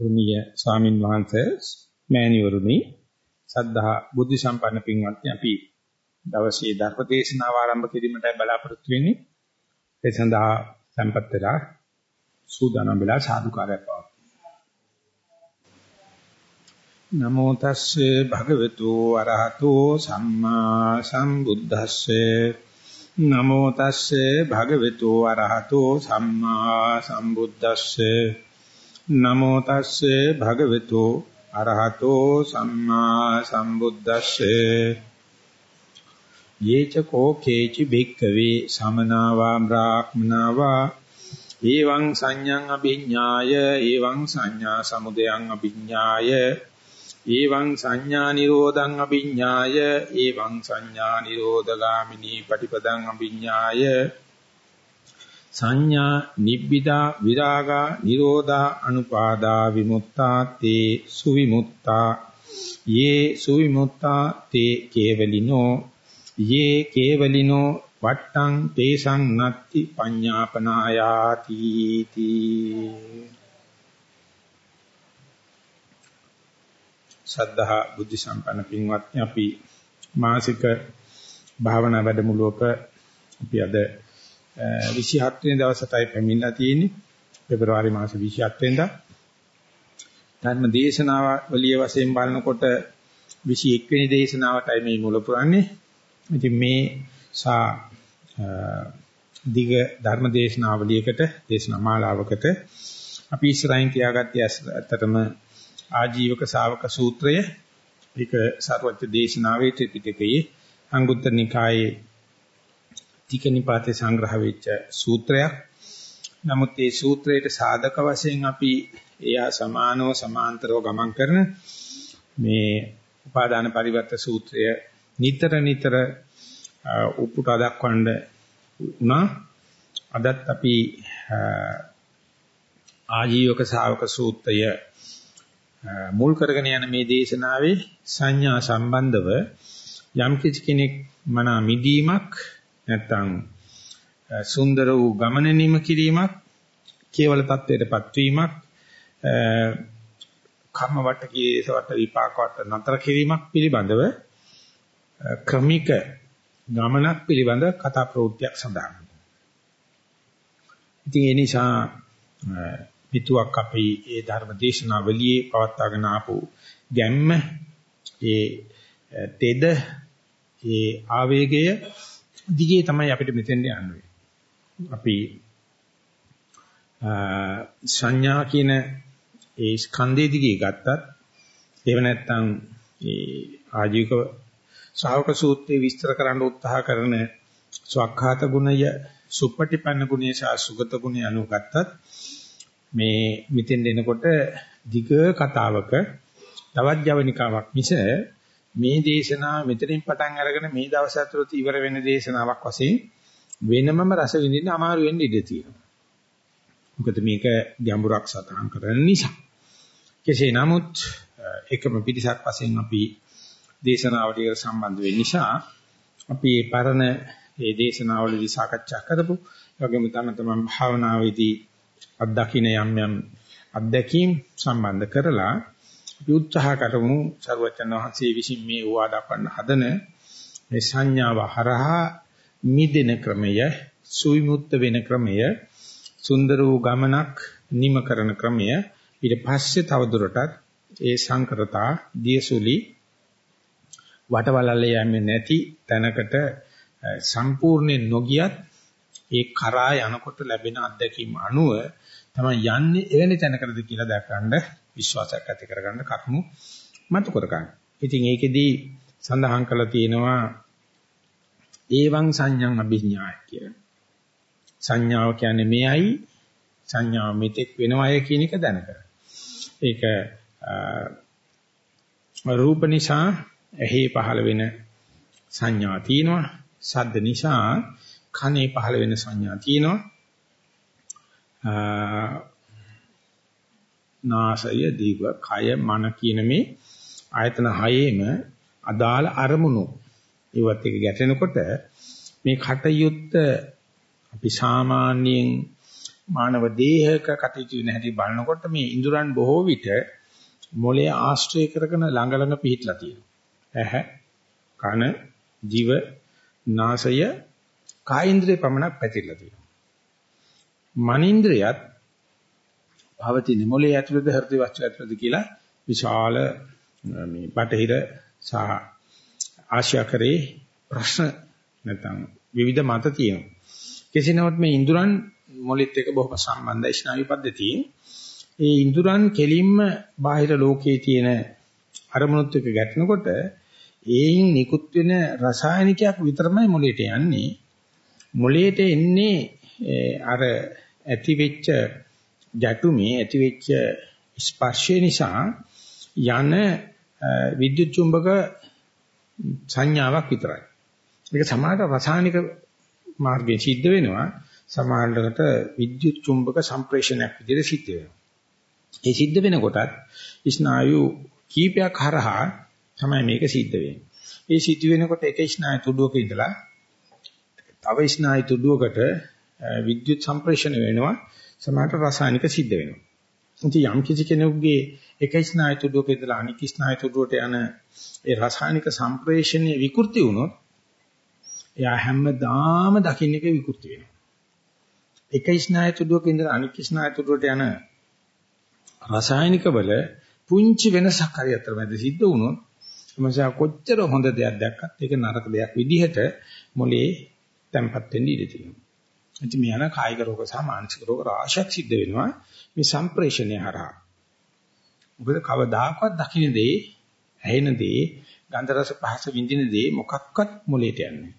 ගෞරවනීය ස්වාමින් වහන්සේ මෑණිවරුනි සද්ධා බුද්ධ සම්පන්න පින්වත්නි අපි දවසේ ධර්ම දේශනාව ආරම්භ කිරීමටයි බලාපොරොත්තු වෙන්නේ. ඒ සඳහා tempත් වෙලා සූදානම් වෙලා සාදුකාරයක් පවත්වනවා නමෝ තස්සේ භගවතු අරහතෝ සම්මා සම්බුද්දස්සේ. නමෝ තස්සේ භගවතු අරහතෝ සම්මා සම්බුද්දස්සේ. නමෝ තස්සේ භගවතු අරහතෝ සම්මා සම්බුද්දස්සේ. යේච කෝ කේචි භික්කවේ සමනාවා බ්‍රාහ්මනාවා. එවං සංඥං අභිඥාය එවං සංඥා සමුදයං අභිඥාය එවං සංඥා නිරෝධං අභිඥාය එවං සංඥා නිරෝධගාමිනී පටිපදං අභිඥාය සංඥා නිබ්බිදා විරාගා නිරෝධා අනුපාදා විමුක්තා තේ සුවිමුක්තා. යේ සුවිමුක්තා තේ කේවලිනෝ. යේ කේවලිනෝ වට්ටං තේසං නත්ති පඤ්ඤාපනායාති තී. සද්ධා බුද්ධ සම්පන්න පින්වත්නි අපි මාසික භාවනා වැඩමුළුවක අපි අද 27 වෙනි දවසටයි පැමිණලා තියෙන්නේ. පෙබරවාරි මාස 27 වෙනිදා. ධර්ම දේශනාව වලිය වශයෙන් බලනකොට 21 වෙනි දේශනාවටයි මේ මුල පුරන්නේ. ඉතින් මේ සා දිග ධර්ම දේශනාවලියකට දේශනා මාලාවකට අපි ඉස්සරහින් තියාගත්තේ ඇත්තටම ආජීවක ශාවක සූත්‍රය. ඒක සර්වඥ දේශනාවේ ත්‍රිපිටකයේ අංගුත්තර නිකායේ ටිකනිපාතේ සංග්‍රහ වෙච්ච සූත්‍රයක්. නමුත් මේ සූත්‍රයට සාධක වශයෙන් අපි එයා සමානව සමාන්තරව ගමන් කරන මේ උපාදාන පරිවර්ත සූත්‍රය නිතර නිතර උපුටා දක්වන්න උනා. අදත් අපි ආජීවක ශාවක සූත්‍රය මුල් කරගෙන යන මේ දේශනාවේ සංඥා සම්බන්ධව යම් කිසි කෙනෙක් මන මිදීමක් නැත්නම් සුන්දර වූ ගමන නිම කිරීමක් කේවල தත්වයටපත් වීමක් කම්ම වට කීස වට විපාක වට නතර කිරීමක් පිළිබඳව ක්‍රමික ගමනක් පිළිබඳ කතා ප්‍රවෘත්තියක් සඳහන්. ඉතින් ඒ නිසා පිටුවක් අපි ඒ ධර්ම දේශනාවලියේ පවත්වාගෙන ආපු ගැම්ම ඒ තෙද ඒ ආවේගය දිගේ තමයි අපිට මෙතෙන් යන්න අපි සංඥා කියන ඒ ස්කන්ධයේ දිගේ ගත්තත් එහෙම නැත්නම් ඒ ආජීවක ශ්‍රාවක සූත්‍රයේ විස්තර කරන්න උත්සාහ කරන ස්වකහාත ගුණය සුපටිපන්න ගුණය සහ සුගත ගුණය අනුගතත් මේ මෙතෙන් එනකොට දිග කතාවක තවත් ජවනිකාවක් මිස මේ දේශනාව මෙතනින් පටන් අරගෙන මේ දවස් අතරත් ඉවර වෙන දේශනාවක් වශයෙන් වෙනමම රස විඳින්න අමාරු වෙන්න ඉඩ තියෙනවා. මොකද මේක ගැඹුරක් සතහන් කරන නිසා. කෙසේ නමුත් එකම පිටිසක් වශයෙන් අපි දේශනාවට සම්බන්ධ වෙන්න නිසා අපි මේ පරණ මේ දේශනාවලදී සාකච්ඡා කරපු වගේම තම තමන් භාවනාවේදී අත්දකින්න යම් යම් අත්දැකීම් සම්බන්ධ කරලා අපි උත්සාහ කරමු සරුවචන වහන්සේ විසින් මේ උවා දක්වන්න හදන මේ සංඥාව හරහා මිදෙන ක්‍රමය සුවිමුක්ත වෙන ක්‍රමය සුන්දර වූ ගමනක් නිම කරන ක්‍රමය. ඊට පස්සේ තවදුරටත් ඒ සංකරතා දියසුලි වටවලල්ලේ යන්නේ නැති තැනකට සම්පූර්ණයෙන් නොගියත් ඒ කරා යනකොට ලැබෙන අත්දැකීම් අනුව තමයි යන්නේ එවැනි තැනකටද කියලා දැක්කඳ විශ්වාසයක් ඇති කරගන්න කරුණු මතු කරගන්න. ඉතින් ඒකෙදී සඳහන් කරලා තියෙනවා ඒවං සංඥං අභිඥාය කියලා. සංඥාව කියන්නේ මෙයයි සංඥාව මෙතෙක් වෙනවය කියන එක දැනගන්න. ඒක රූප නිසා ඇහි පහළ වෙන සංඥා තියෙනවා. ශබ්ද නිසා කනේ පහළ වෙන සංඥා තියෙනවා. නාසය දිව කය මන කියන මේ ආයතන හයේම අදාළ අරමුණු ඒවත් එක ගැටෙනකොට මේ කටයුත්ත අපි සාමාන්‍යයෙන් මානව දේහක කටයුතු වෙන හැටි බලනකොට මේ ඉඳුරන් බොහෝ විට මොලේ ආශ්‍රය කරගෙන ළඟ ළඟ පිහිටලා තියෙනවා. ඇහැ, කන, දිව, නාසය, කායින්ද්‍රිය පමණක් පැතිරලා තියෙනවා. මනින්ද්‍රයත් පවතින මොලේ ඇතුළත හෘද වස්තු ඇතුළත කියලා විශාල මේ බටහිර සහ ආශ්‍යාකරේ ප්‍රශ්න නැත්නම් විවිධ මත තියෙනවා. කෙසේ නමුත් මේ ඉන්ද්‍රයන් මොලෙත් එක්ක බොහොම සම්බන්ධයි ස්නායු පද්ධතියේ. ඒ ඉන්ද්‍රයන් කෙලින්ම බාහිර ලෝකයේ තියෙන අරමුණුත් එක්ක ගැටෙනකොට ඒයින් නිකුත් වෙන රසායනිකයක් විතරමයි මොලේට යන්නේ. මොලේට එන්නේ අර ඇති වෙච්ච ගැටුමේ ඇති වෙච්ච ස්පර්ශය නිසා යන විද්‍යුත් චුම්බක සංඥාවක් විතරයි. ඒක සමානට රසායනික මාර්ගයෙන් සිද්ධ වෙනවා. සමානකට විද්‍යුත් චුම්බක සම්ප්‍රේෂණයක් විදිහට සිද්ධ වෙනවා. ඒ සිද්ධ වෙනකොටත් ස්නායු කීපයක් හරහා තමයි මේක සිද්ධ වෙන්නේ. ඒ සිද්ධ වෙනකොට එක ස්නායු තුඩුවක ඉඳලා තව ස්නායු තුඩුවකට විද්‍යුත් සම්ප්‍රේෂණ වෙනවා. සමානට රසායනික සිද්ධ වෙනවා. ඉතින් යම් කිසි කෙනෙකුගේ එක ස්නායු තුඩුවක ඉඳලා අනිත් ස්නායු තුඩුවට යන ඒ රසායනික සම්ප්‍රේෂණයේ විකෘති වුණොත් එයා හැමදාම දකින්න එක විකෘති වෙනවා. එක ස්නායු තුඩුවක ඉඳලා අනිත් ස්නායු තුඩුවට යන රසායනික වල පුංචි වෙනසක් හරි අතරමැද සිද්ධ වුණොත් එමසා කොච්චර හොඳ දෙයක් දැක්කත් ඒක නරක දෙයක් විදිහට මොලේ තැම්පත් වෙන්න ඉඩ තියෙනවා. ඉතින් මේ යන කායික රෝග සහ මානසික රෝග රාශියක් සිද්ධ වෙනවා මේ සම්ප්‍රේෂණය හරහා. මොකද කවදාකවත් දකින්න දේ, ඇහෙන දේ, ගන්ධ රස පහස විඳින දේ මොකක්වත් මොලේට යන්නේ.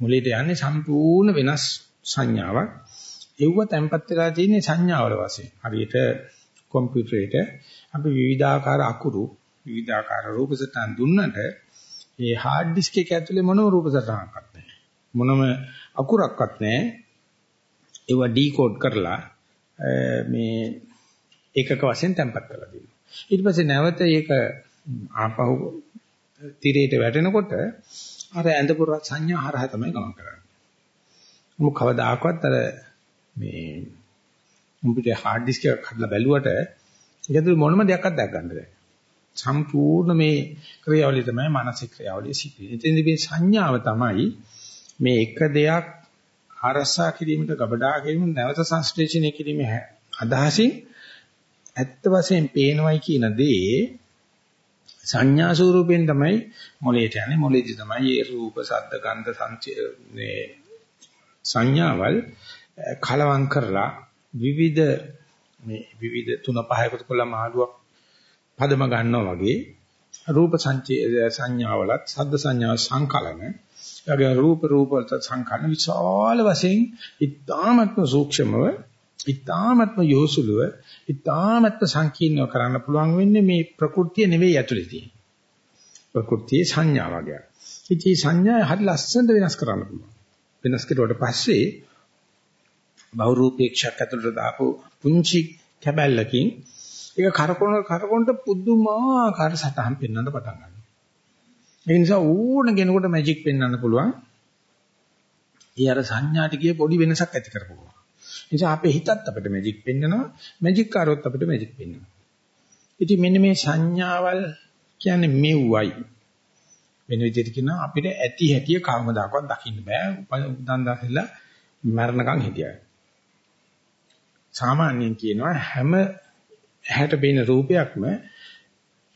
මොලේට යන්නේ සම්පූර්ණ වෙනස් සංඥාවක්. ඒව තැම්පත් වෙලා තියෙන්නේ සංඥාවල වශයෙන්. හරියට කම්පියුටරේට අපි විවිධාකාර අකුරු, විවිධාකාර රූප සටහන් දුන්නට ඒ හાર્ඩ් ඩිස්ක් එක ඇතුලේ මොනම රූප සටහනක්වත් නැහැ. මොනම අකුරක්වත් නැහැ. ඒවා ඩිකෝඩ් කරලා මේ ඒකක වශයෙන් තැම්පත් කරලා දෙනවා. ඊට පස්සේ නැවත ඒක ආපහු තිරයට වැටෙනකොට අර ඇඳපු සංඥා හරහා තමයි ගමන් කරන්නේ. මොක කවදාකවත් අර මේ උඹට හાર્ඩ් ඩිස්ක් එකක් හදලා බැලුවට ඒකද මොනම දෙයක්වත් දැක් ගන්න බැහැ. සම්පූර්ණ මේ ක්‍රියාවලිය තමයි මානසික ක්‍රියාවලිය සිදුවෙන්නේ. එතෙන්දී මේ සංඥාව තමයි මේ එක දෙයක් අරසා කිරීමට ගබඩා කිරීම නැවත සංශ්ලේෂණය කිරීමේ අදහසින් ඇත්ත වශයෙන් පේනවයි කියන දේ සංඥා ස්වරූපයෙන් තමයි මොලේට යන්නේ. මොලේදී තමයි ඒ රූප ශබ්ද ගන්ධ සංචේ සංඥාවල් කලවම් කරලා විවිධ මේ විවිධ තුන පහකට කොල්ල මාළුවක් පදම ගන්නවා වගේ රූප සංචේ සංඥාවලත් ශබ්ද සංඥා සංකලන එයාගේ රූප රූප වලට සංකලන විශාල වශයෙන් ඉතාමත්ම සූක්ෂමව ඉතාමත්ම යොසුලුව ඉතාමත්ම සංකීර්ණව කරන්න පුළුවන් වෙන්නේ මේ ප්‍රകൃතිය නෙවෙයි ඇතුලේ තියෙන. ප්‍රകൃතියේ සංඥා වගේ. ඉතින් සංඥා හරි ලස්සනට වෙනස් කරන්න පුළුවන්. වෙනස් කරුවට පස්සේ බහුරූපේක්ෂයක් ඇතුළට දාපු පුංචි කැබැල්ලකින් ඒක කරකොන කරකොන්ට පුදුමාකාර සටහන් පෙන්වන්න පටන් ගන්නවා. ඒ නිසා ඕන කෙනෙකුට මැජික් පෙන්වන්න පුළුවන්. ඒ අර සංඥාට ගිය පොඩි වෙනසක් ඇති කරපුවා. ඒ නිසා අපේ හිතත් අපිට මැජික් පෙන්වනවා, මැජික් කාරොත් අපිට මැජික් පෙන්වනවා. ඉතින් මෙන්න මේ සංඥාවල් කියන්නේ මෙව්වයි. වෙන විදිහට කියනවා අපිට ඇති හැටිය කවමදාකවත් දකින්න බෑ. උපන් දාසෙලා මරණකම් හිටියා. සාමාන්‍යයෙන් කියනවා හැම ඇහැට පේන රූපයක්ම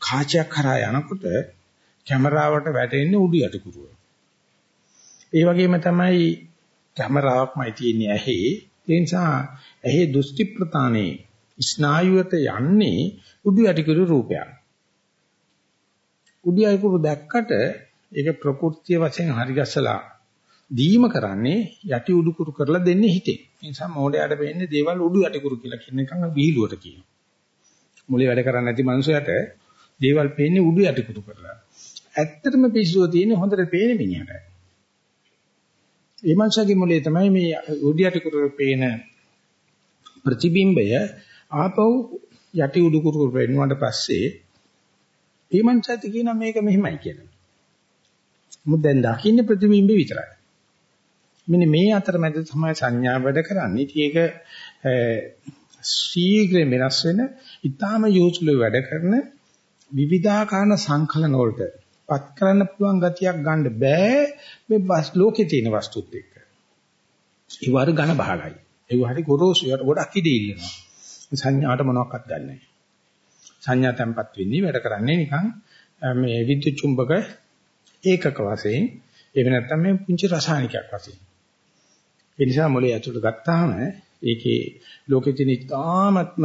කාචයක් කරා යනකොට කැමරාවට වැටෙන්නේ උඩු යටිකුරුව. ඒ වගේම තමයි කැමරාවක්මයි තියෙන්නේ ඇහි. ඒ නිසා ඇහි දෘෂ්ටි ප්‍රතානේ ස්නායුවට යන්නේ උඩු යටිකුරු රූපයක්. උඩු යටිකුරු දැක්කට ඒක ප්‍රകൃතිය වශයෙන් හරි ගැස්සලා දීම කරන්නේ යටි උඩුකුරු කරලා දෙන්නේ හිතේ. ඒ නිසා මොඩයට වෙන්නේ දේවල් උඩු යටිකුරු කියලා කියන එකම විහිළුවට කියනවා. මොලේ වැඩ කරන්නේ නැති මනුස්සයට දේවල් පේන්නේ උඩු යටිකුරු කරලා. ඇත්තටම පිස්සුව තියෙන්නේ හොඳට පේන මිනිහට. ඒ මනුස්සයාගේ මොලේ තමයි මේ උඩු යටිකුරු පේන ප්‍රතිබිම්බය ආපහු යටි උඩුකුරු වෙනුවට පස්සේ ඒ මනුස්සයාට කියනවා මේක මෙහෙමයි කියලා. මොකද දැන් දකින්නේ ප්‍රතිබිම්බේ විතරයි. මෙන්න මේ අතරමැද තමයි සංඥා වැඩ කරන්නේ. ඉතින් ඒක ශීඝ්‍රයෙන් වෙනස් වෙන ඊටාම යොසුළු වැඩ කරන විවිධාකාර සංකලන වලට පත් කරන්න පුළුවන් ගතියක් ගන්න බෑ මේ බස් ලෝකේ තියෙන වස්තුත් එක්ක. ඒ වර ඝන භාගයි. ඒ වහරි ගොරෝසු යට ගොඩක් ඉදී ඉන්නවා. සංඥාට මොනවක්වත් ගන්න නැහැ. සංඥා tempat වෙන්නේ වැඩ කරන්නේ නිකන් මේ විද්‍යුත් චුම්බක ඒකක වශයෙන් එහෙම නැත්නම් මේ පුංචි රසායනිකයක් වශයෙන්. ඒ නිසා මොලේ ඇතුළට ගත්තාම ඒකේ ලෝකෙ තියෙන ඉතාමත්ම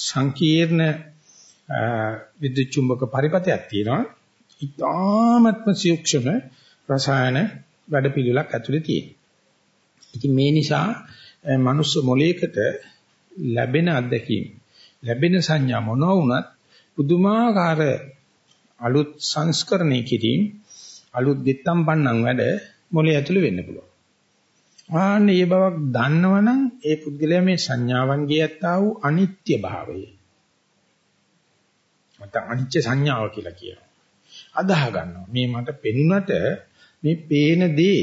සංකීර්ණ විද්‍යුත් චුම්බක පරිපතයක් තියෙනවා. ඉතාමත්ම සූක්ෂම රසායන වැඩපිළිවෙලක් ඇතුලේ තියෙනවා. ඉතින් මේ නිසා මනුස්ස මොලේකට ලැබෙන අත්දැකීම් ලැබෙන සංඥා මොනවා වුණත් පුදුමාකාර අලුත් සංස්කරණය කිරීම අලුත් දෙත්තම් පන්නම් වැඩ මොලේ ඇතුළේ වෙන්න පුළුවන්. ආන්නේ මේ බවක් දන්නවනම් ඒ පුද්ගලයා මේ සංඥාවන්ගේ ඇත්තා වූ අනිත්‍ය භාවය. මත අනිත්‍ය සංඥාව කියලා කියනවා. අදාහ ගන්නවා. මේ මට පෙනුනට මේ පේන දේ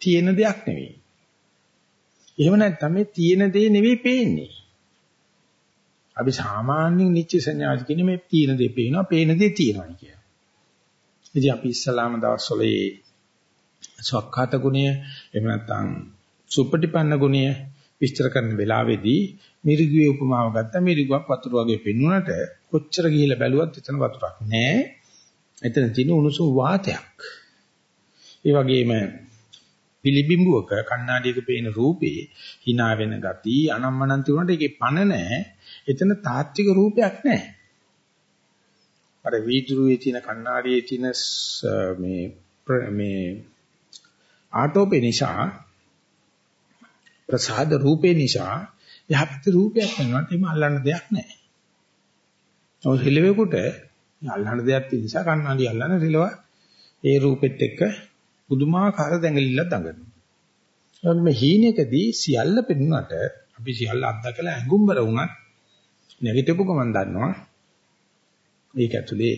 තියෙන දෙයක් නෙවෙයි. එහෙම නැත්නම් මේ තියෙන දේ නෙවෙයි පේන්නේ. අපි සාමාන්‍යයෙන් නිත්‍ය සංඥාද කියන්නේ මේ තියෙන දේ පේනවා, පේන දේ තියෙනවා කියන. ඉතින් අපි ඉස්සලාම දවස්වල මේ සක්කාත ගුණය එහෙම නැත්නම් සුපටිපන්න ගුණය විස්තර කරන වෙලාවේදී මිරිගුවේ උපමාව ගත්තා මිරිගුවක් වතුර වගේ පෙන්වුනට කොච්චර ගිහිලා බැලුවත් එතන වතුරක් නැහැ. එතන තියෙන උණුසුම් වාතයක්. ඒ වගේම පිළිබිඹුවක කණ්ණාඩියක පේන රූපේ hina වෙන ගති අනම්මනම් තිබුණාට ඒකේ පණ නැහැ. එතන තාත්වික රූපයක් නැහැ. අර වීදුරුවේ තියෙන කණ්ණාඩියේ තියෙන මේ මේ ආටෝපේ නිසා ප්‍රසාද රූපේ නිසා යහපත් රූපයක් වෙනවාට එම අල්ලන්න දෙයක් නැහැ. ඔය හිලෙවෙකුට අල්ලන්න දෙයක් තියෙන නිසා කණ්ණාඩි අල්ලන රිලව ඒ රූපෙත් එක්ක පුදුමාකාර දැඟලිල්ල දඟනවා. ඒත් මේ හීනෙකදී සියල්ල පෙන්වන්නට අපි සියල්ල අත්දකලා ඇඟුම්බර වුණත් නැගිටපු ගමන් දන්නවා ඒක ඇතුලේ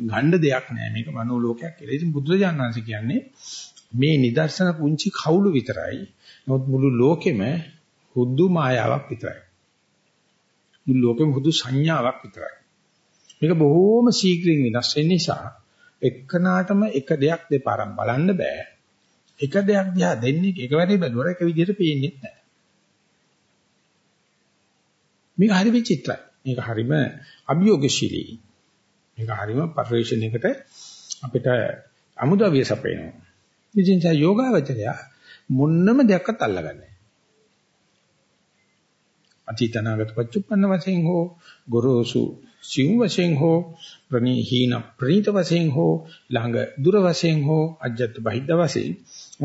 ගණ්ඩ දෙයක් නෑ මේක මනෝ ලෝකයක් කියලා. ඉතින් බුදුරජාණන් වහන්සේ කියන්නේ මේ නිදර්ශන පුංචි කවුළු විතරයි. නමුත් මුළු ලෝකෙම හුදු මායාවක් විතරයි. මුළු ලෝකෙම හුදු සංඥාවක් විතරයි. මේක බොහෝම ශීඝ්‍රයෙන් වෙනස් වෙන නිසා එක්කනාටම එක දෙයක් දෙපාරක් බලන්න බෑ. එක දෙයක් දිහා දෙන්නේ එකවරේ බැලුවර එක විදිහට පේන්නේ නැහැ. මේක හරි විචිත්‍රයි. මේක හරිම අභියෝගශීලී. මේක හරිම පරිශ්‍රණයකට අපිට අමුද්‍රව්‍ය සපයනවා. ඉතින් ඒ යෝගාවචරය මොන්නම දෙයක්වත් අල්ලගන්නේ අතීතනාගත පච්චුප්පන්න වශයෙන් හෝ ගොරෝසු සිව් වශයෙන් හෝ ප්‍රණීහීන ප්‍රණීත වශයෙන් හෝ ළඟ දුර වශයෙන් හෝ අජ්ජත් බහිද්ද වශයෙන්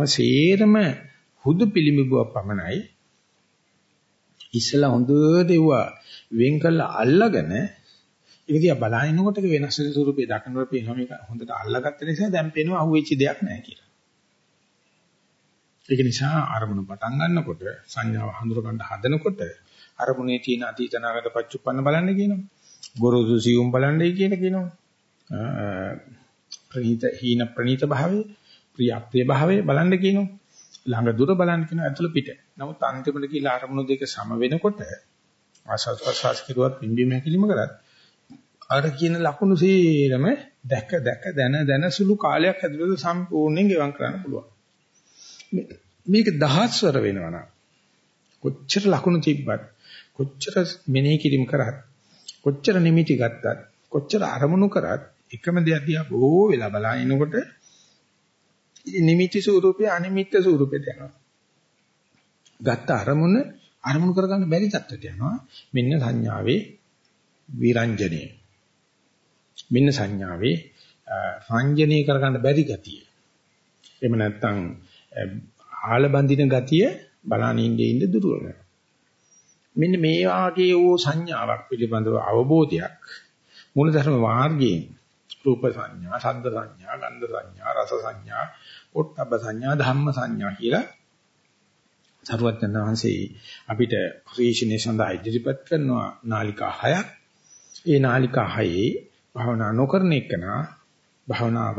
සේරම හුදු පිළිමිබුව පමණයි ඉස්සලා හොඳට ඒවා වෙන් කළා අල්ලගෙන ඒක දිහා බලනකොට වෙනස් වෙන ස්වරූපේ දකින්නකොට පේනවා මේක හොඳට අල්ලගත්ත නිසා දැන් පේනවා අහුවෙච්ච දෙයක් නැහැ කියලා. ඒක නිසා අරමුණ පටන් ගන්නකොට සංඥාව හඳුර ගන්න හදනකොට අරමුණේ තියෙන අතීතනාගත පච්චුප්පන්න බලන්න කියනවා. ගොරෝසු සියුම් බලන්නයි කියලා කියනවා. ප්‍රණීත හීන ප්‍රණීත භාවයේ ප්‍රිය අප්‍රිය භාවයේ බලන්න කියනවා. ළඟ දුර බලන්න කියනවා ඇතුළ පිට. නමුත් අන්තිමට කියලා අරමුණු දෙක සම වෙනකොට ආශාස් ප්‍රසවාස කිරුවත් පිම්බීම හැකිලිම කරත් අර කියන ලකුණු සීරම දැක දැක දන දන සුළු කාලයක් ඇතුළත සම්පූර්ණයෙන් ගෙවම් කරන්න පුළුවන්. මේක දහස්වර වෙනවා කොච්චර ලකුණු තිබ්බත් කොච්චර මෙනෙහි කිරීම කරත් කොච්චර නිමිති ගත්තත් කොච්චර අරමුණු කරත් එකම දෙයක් දිහා බොහෝ වෙලා බලනකොට නිමිති ස්වරූපය අනිමිත්ත ස්වරූපයට යනවා. ගත්ත අරමුණ අරමුණු කරගන්න බැරි තත්ත්වයට යනවා. මෙන්න සංඥාවේ විරංජනේ. මෙන්න සංඥාවේ රංජනීය කරගන්න බැරි ගතිය. එහෙම නැත්නම් ආල බඳින ගතිය බලන ඉන්නේ ඉඳ දුර වෙනවා. මෙන්න මේ වාගේ වූ සංඥාවක් පිළිබඳව අවබෝධයක් මූලධර්ම මාර්ගයෙන් රූප සංඥා, ශබ්ද සංඥා, ගන්ධ සංඥා, රස සංඥා, පොට්ටබ්බ සංඥා, ධම්ම සංඥා කියලා සරුවත්යන් වහන්සේ අපිට ක්‍රීෂණේ සඳහා ඉදිරිපත් කරනවා නාලිකා හයක්. ඒ නාලිකා හයේ භවනා නොකරන එකනා භවනාව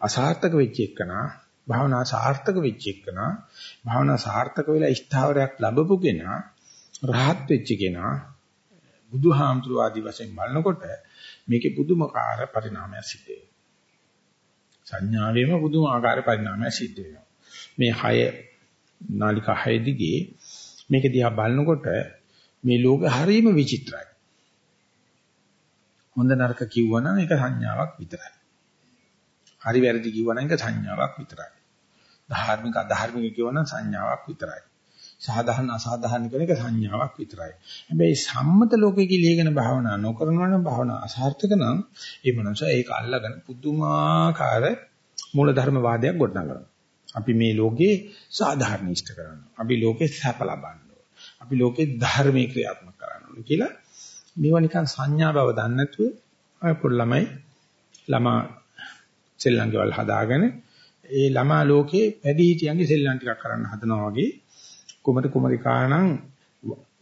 අසාර්ථක වෙච්ච එකනා භවනා සාර්ථක වෙච්ච එකනා භවනා සාර්ථක වෙලා ස්ථාවරයක් ලැබපු කෙනා රහත් වෙච්ච කෙනා බුදුහාමුදුරුව ආදි වශයෙන් බලනකොට මේකේ පුදුමාකාර පරිණාමයක් සිද්ධ වෙනවා. සංඥාවේම පුදුමාකාර පරිණාමයක් සිද්ධ වෙනවා. මේ 6 නාලිකා 6 දිගේ මේක දිහා බලනකොට මේ ලෝකෙ හරීම විචිත්‍රයි. හොඳ නරක කිව්වනම් ඒක සංඥාවක් විතරයි. හරි වැරදි කිව්වනම් ඒක සංඥාවක් විතරයි. ධාර්මික අධාර්මික කිව්වනම් සංඥාවක් විතරයි. සාධාරණ අසාධාරණ කියන එක සංඥාවක් විතරයි. හැබැයි සම්මත ලෝකයේ කිලියගෙන භාවනා නොකරනවා නම් භාවනා අසාර්ථක නම් ඒ මනුස්සයා ඒක අල්ලගෙන පුදුමාකාර මූලධර්ම වාදයක් ගොඩනගනවා. අපි මේ ලෝකේ සාධාරණ ඉෂ්ට කරනවා. අපි ලෝකේ සැප ලබන්න අපි ලෝකේ ධර්මයේ ක්‍රියාත්මක කරන්න කියලා මේවා නිකන් සංඥා බව දන්නේ නැතුව අය පොඩි ළමයි ළමා සෙල්ලම්කවල හදාගෙන ඒ ළමා ලෝකේ වැඩි හිටියන්ගේ සෙල්ලම් ටිකක් කරන්න හදනවා වගේ කුමරු කුමරිකානම්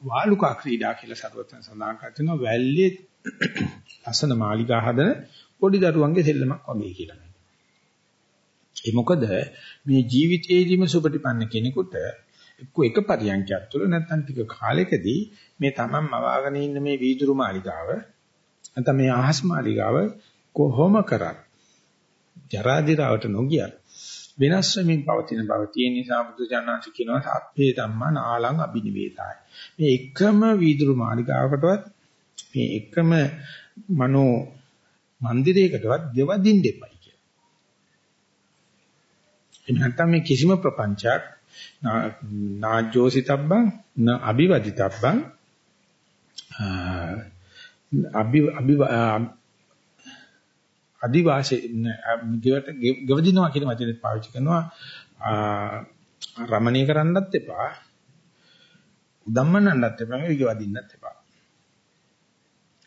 වාලුකා ක්‍රීඩා කියලා සරුවත්න සඳහන් කරනවා වැල්ලේ අසන මාලිගා හදන පොඩි දරුවන්ගේ සෙල්ලමක් වගේ කියලා. ඒ මොකද මේ ජීවිතේදීම සුපටිපන්න කෙනෙකුට එක්ක එක පරියන්කයක් තුළ නැත්නම් ටික කාලෙකදී මේ Taman මවාගෙන ඉන්න මේ වීදුරු මාලිගාව නැත්නම් මේ ආහස් මාලිගාව කොහොම කරත් ජරා දිරාවට නොගියත් වෙනස් වෙමින් පවතින බව තියෙන නිසා බුදුජානනාංශ කියනවා සත්‍යේ ධම්මා නාලං අබිනිවේදාය. මේ එකම වීදුරු මාලිගාවකටවත් මේ එකම මනෝ මන්දිරයකටවත් ගෙවදින්න දෙපයි කියලා. එහෙනම් නැත්නම් මේ කිසිම ප්‍රපංචයක් නාජ්ජෝසිතබ්බං න අபிවදිතබ්බං අභි අභි අදිවාසී ගෙවට ගෙවදිනවා කියන වචනේ පාවිච්චි කරනවා. රමණීය කරන්නත් එපා. උදම්මනන්නත් එපා. මේ ගෙවදින්නත් එපා.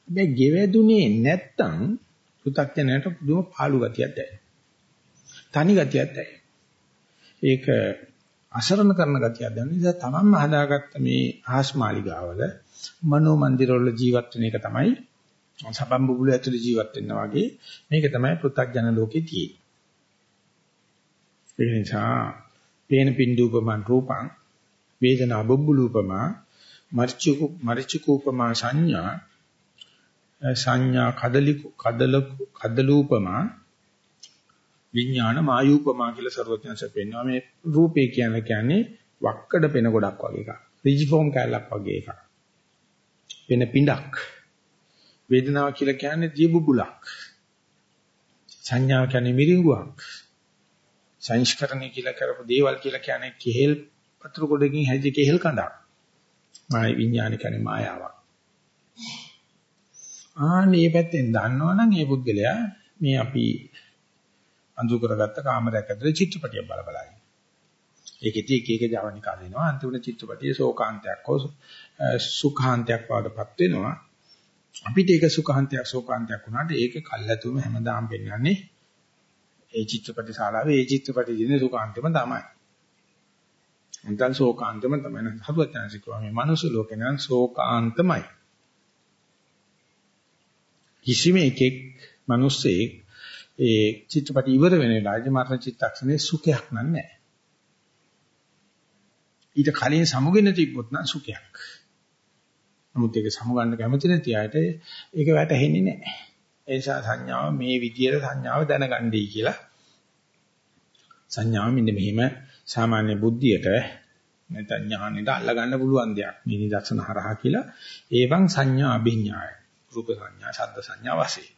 මේ ගෙවැදුනේ නැත්තම් පු탁ජනයට පුදුම පාළු ගතියක් දැනෙනවා තනි ගතියක් දැනෙනවා ඒක අසරණ කරන ගතියක් දැනෙන නිසා තමන්ම හදාගත්ත මේ ආස්මාලිගාවල මනෝ මන්දිරවල ජීවත් වෙන එක තමයි සබම් බුබුල ඇතුලේ ජීවත් වෙනවා වගේ මේක තමයි පෘථග්ජන ලෝකේ තියෙන්නේ. ඒ නිසා පේන පින්දුපමන් රූපං වේදනා බුබුලූපමා මර්චුකු මර්චුකූපමා සංඥා සංඥා කදලි කදල කදලූපමා විඥාන මායූපමා කියලා සර්වඥාන්ස පෙන්වනවා මේ රූපේ කියන කියන්නේ වක්කඩ පෙන ගොඩක් වගේ එකක්. රිජිෆෝම් කැලක් වගේ එකක්. පෙන පිඬක්. වේදනාව කියලා කියන්නේ දියබුබුලක්. සංඥාව කියන්නේ මිරිඟුවක්. සංස්කරණය කියලා කරපු දේවල් කියලා කියන්නේ කෙහෙල් පතුරු කොටකින් හැදිච්ච කෙහෙල් කඳක්. මාය විඥාන කියන්නේ මායාවක්. ආනේ පැත්තෙන් දන්නවනම් මේ පුද්ගලයා මේ අපි අඳු කරගත්ත කාමරයක් ඇතුලේ චිත්‍රපටියක් බල බල ඉන්නේ. ඒකෙදි එක එක ජවනිකා දෙනවා අන්තිම චිත්‍රපටියේ ශෝකාන්තයක් හෝ සුඛාන්තයක් වඩපත් වෙනවා. අපිට ඒක සුඛාන්තයක් ශෝකාන්තයක් වුණාට ඒක කල්ැතුම හැමදාම පෙන්වන්නේ ඒ චිත්‍රපටි ශාලාවේ ඒ චිත්‍රපටි දිනේ සුඛාන්තෙම තමයි. උන්ටන් ශෝකාන්තම තමයි. හබුවත්යන්සිකවා මේ මනුස්ස ලෝකේ නම් ශෝකාන්තමයි. කිසිම එකෙක් මිනිස්සෙක් ඒ චිත්‍රපටි ඉවර වෙන වෙලාවේදී මරණ චිත්තක්ෂණේ සුඛයක් නෑ. ඊට කලින් සමුගෙන තිබ්බොත් නම් සුඛයක්. නමුත් ඒක සමුගන්න කැමති නැති අයට ඒක වැටහෙන්නේ නැහැ. ඒ නිසා සංඥාව මේ විදියට සංඥාව දැනගන්නයි කියලා සංඥාව මෙන්න මෙහිම සාමාන්‍ය බුද්ධියට නැත්නම් ඥානෙට අල්ලගන්න පුළුවන් දෙයක්. මේ නිදර්ශන හරහා කියලා ඒවං සංඥා අභිඥාය. රූප සංඥා, ශබ්ද සංඥා වශයෙන්.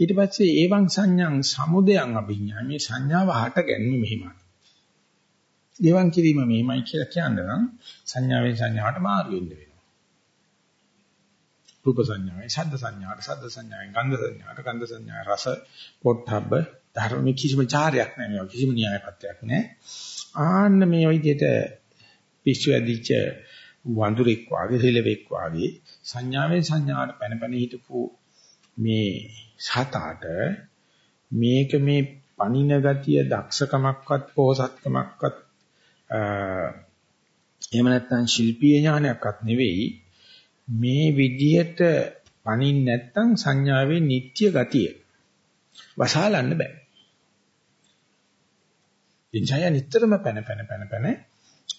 ඊට පස්සේ ඒවං සංඥාං සමුදයං අභිඥා. මේ සංඥාව හට ගැනීම මෙහිමයි. දේවං කිරීම මෙහිමයි කියලා කියනවා නම් සංඥාවෙන් සංඥාවට මාරු වෙන්න වෙනවා. රූප සංඥාවෙන් ශබ්ද සංඥාවට, ශබ්ද සංඥාවෙන් ගන්ධ සංඥාවට, ගන්ධ සංඥාවෙන් රස, පොට්ටබ්බ, ධර්ම කිසිම චාරයක් නැහැ කිසිම න්‍යායපත්‍යක් නැහැ. ආන්න මේ විදිහට පිස්සු ඇදිච්ච වඳුරෙක් වාගේ සිලෙවෙක් වාගේ සංඥාවෙන් සංඥාවට පැන පැන හිටපු මේ සතාට මේක මේ පණින ගතිය දක්ෂකමක්වත් පෝසත්කමක්වත් එහෙම නැත්නම් ශිල්පීය ඥානයක්වත් නෙවෙයි මේ විදියට පණින් නැත්නම් සංඥාවේ නිට්ටය ගතිය වසහලන්න බෑ. එංජය නිතරම පැන පැන පැන පැන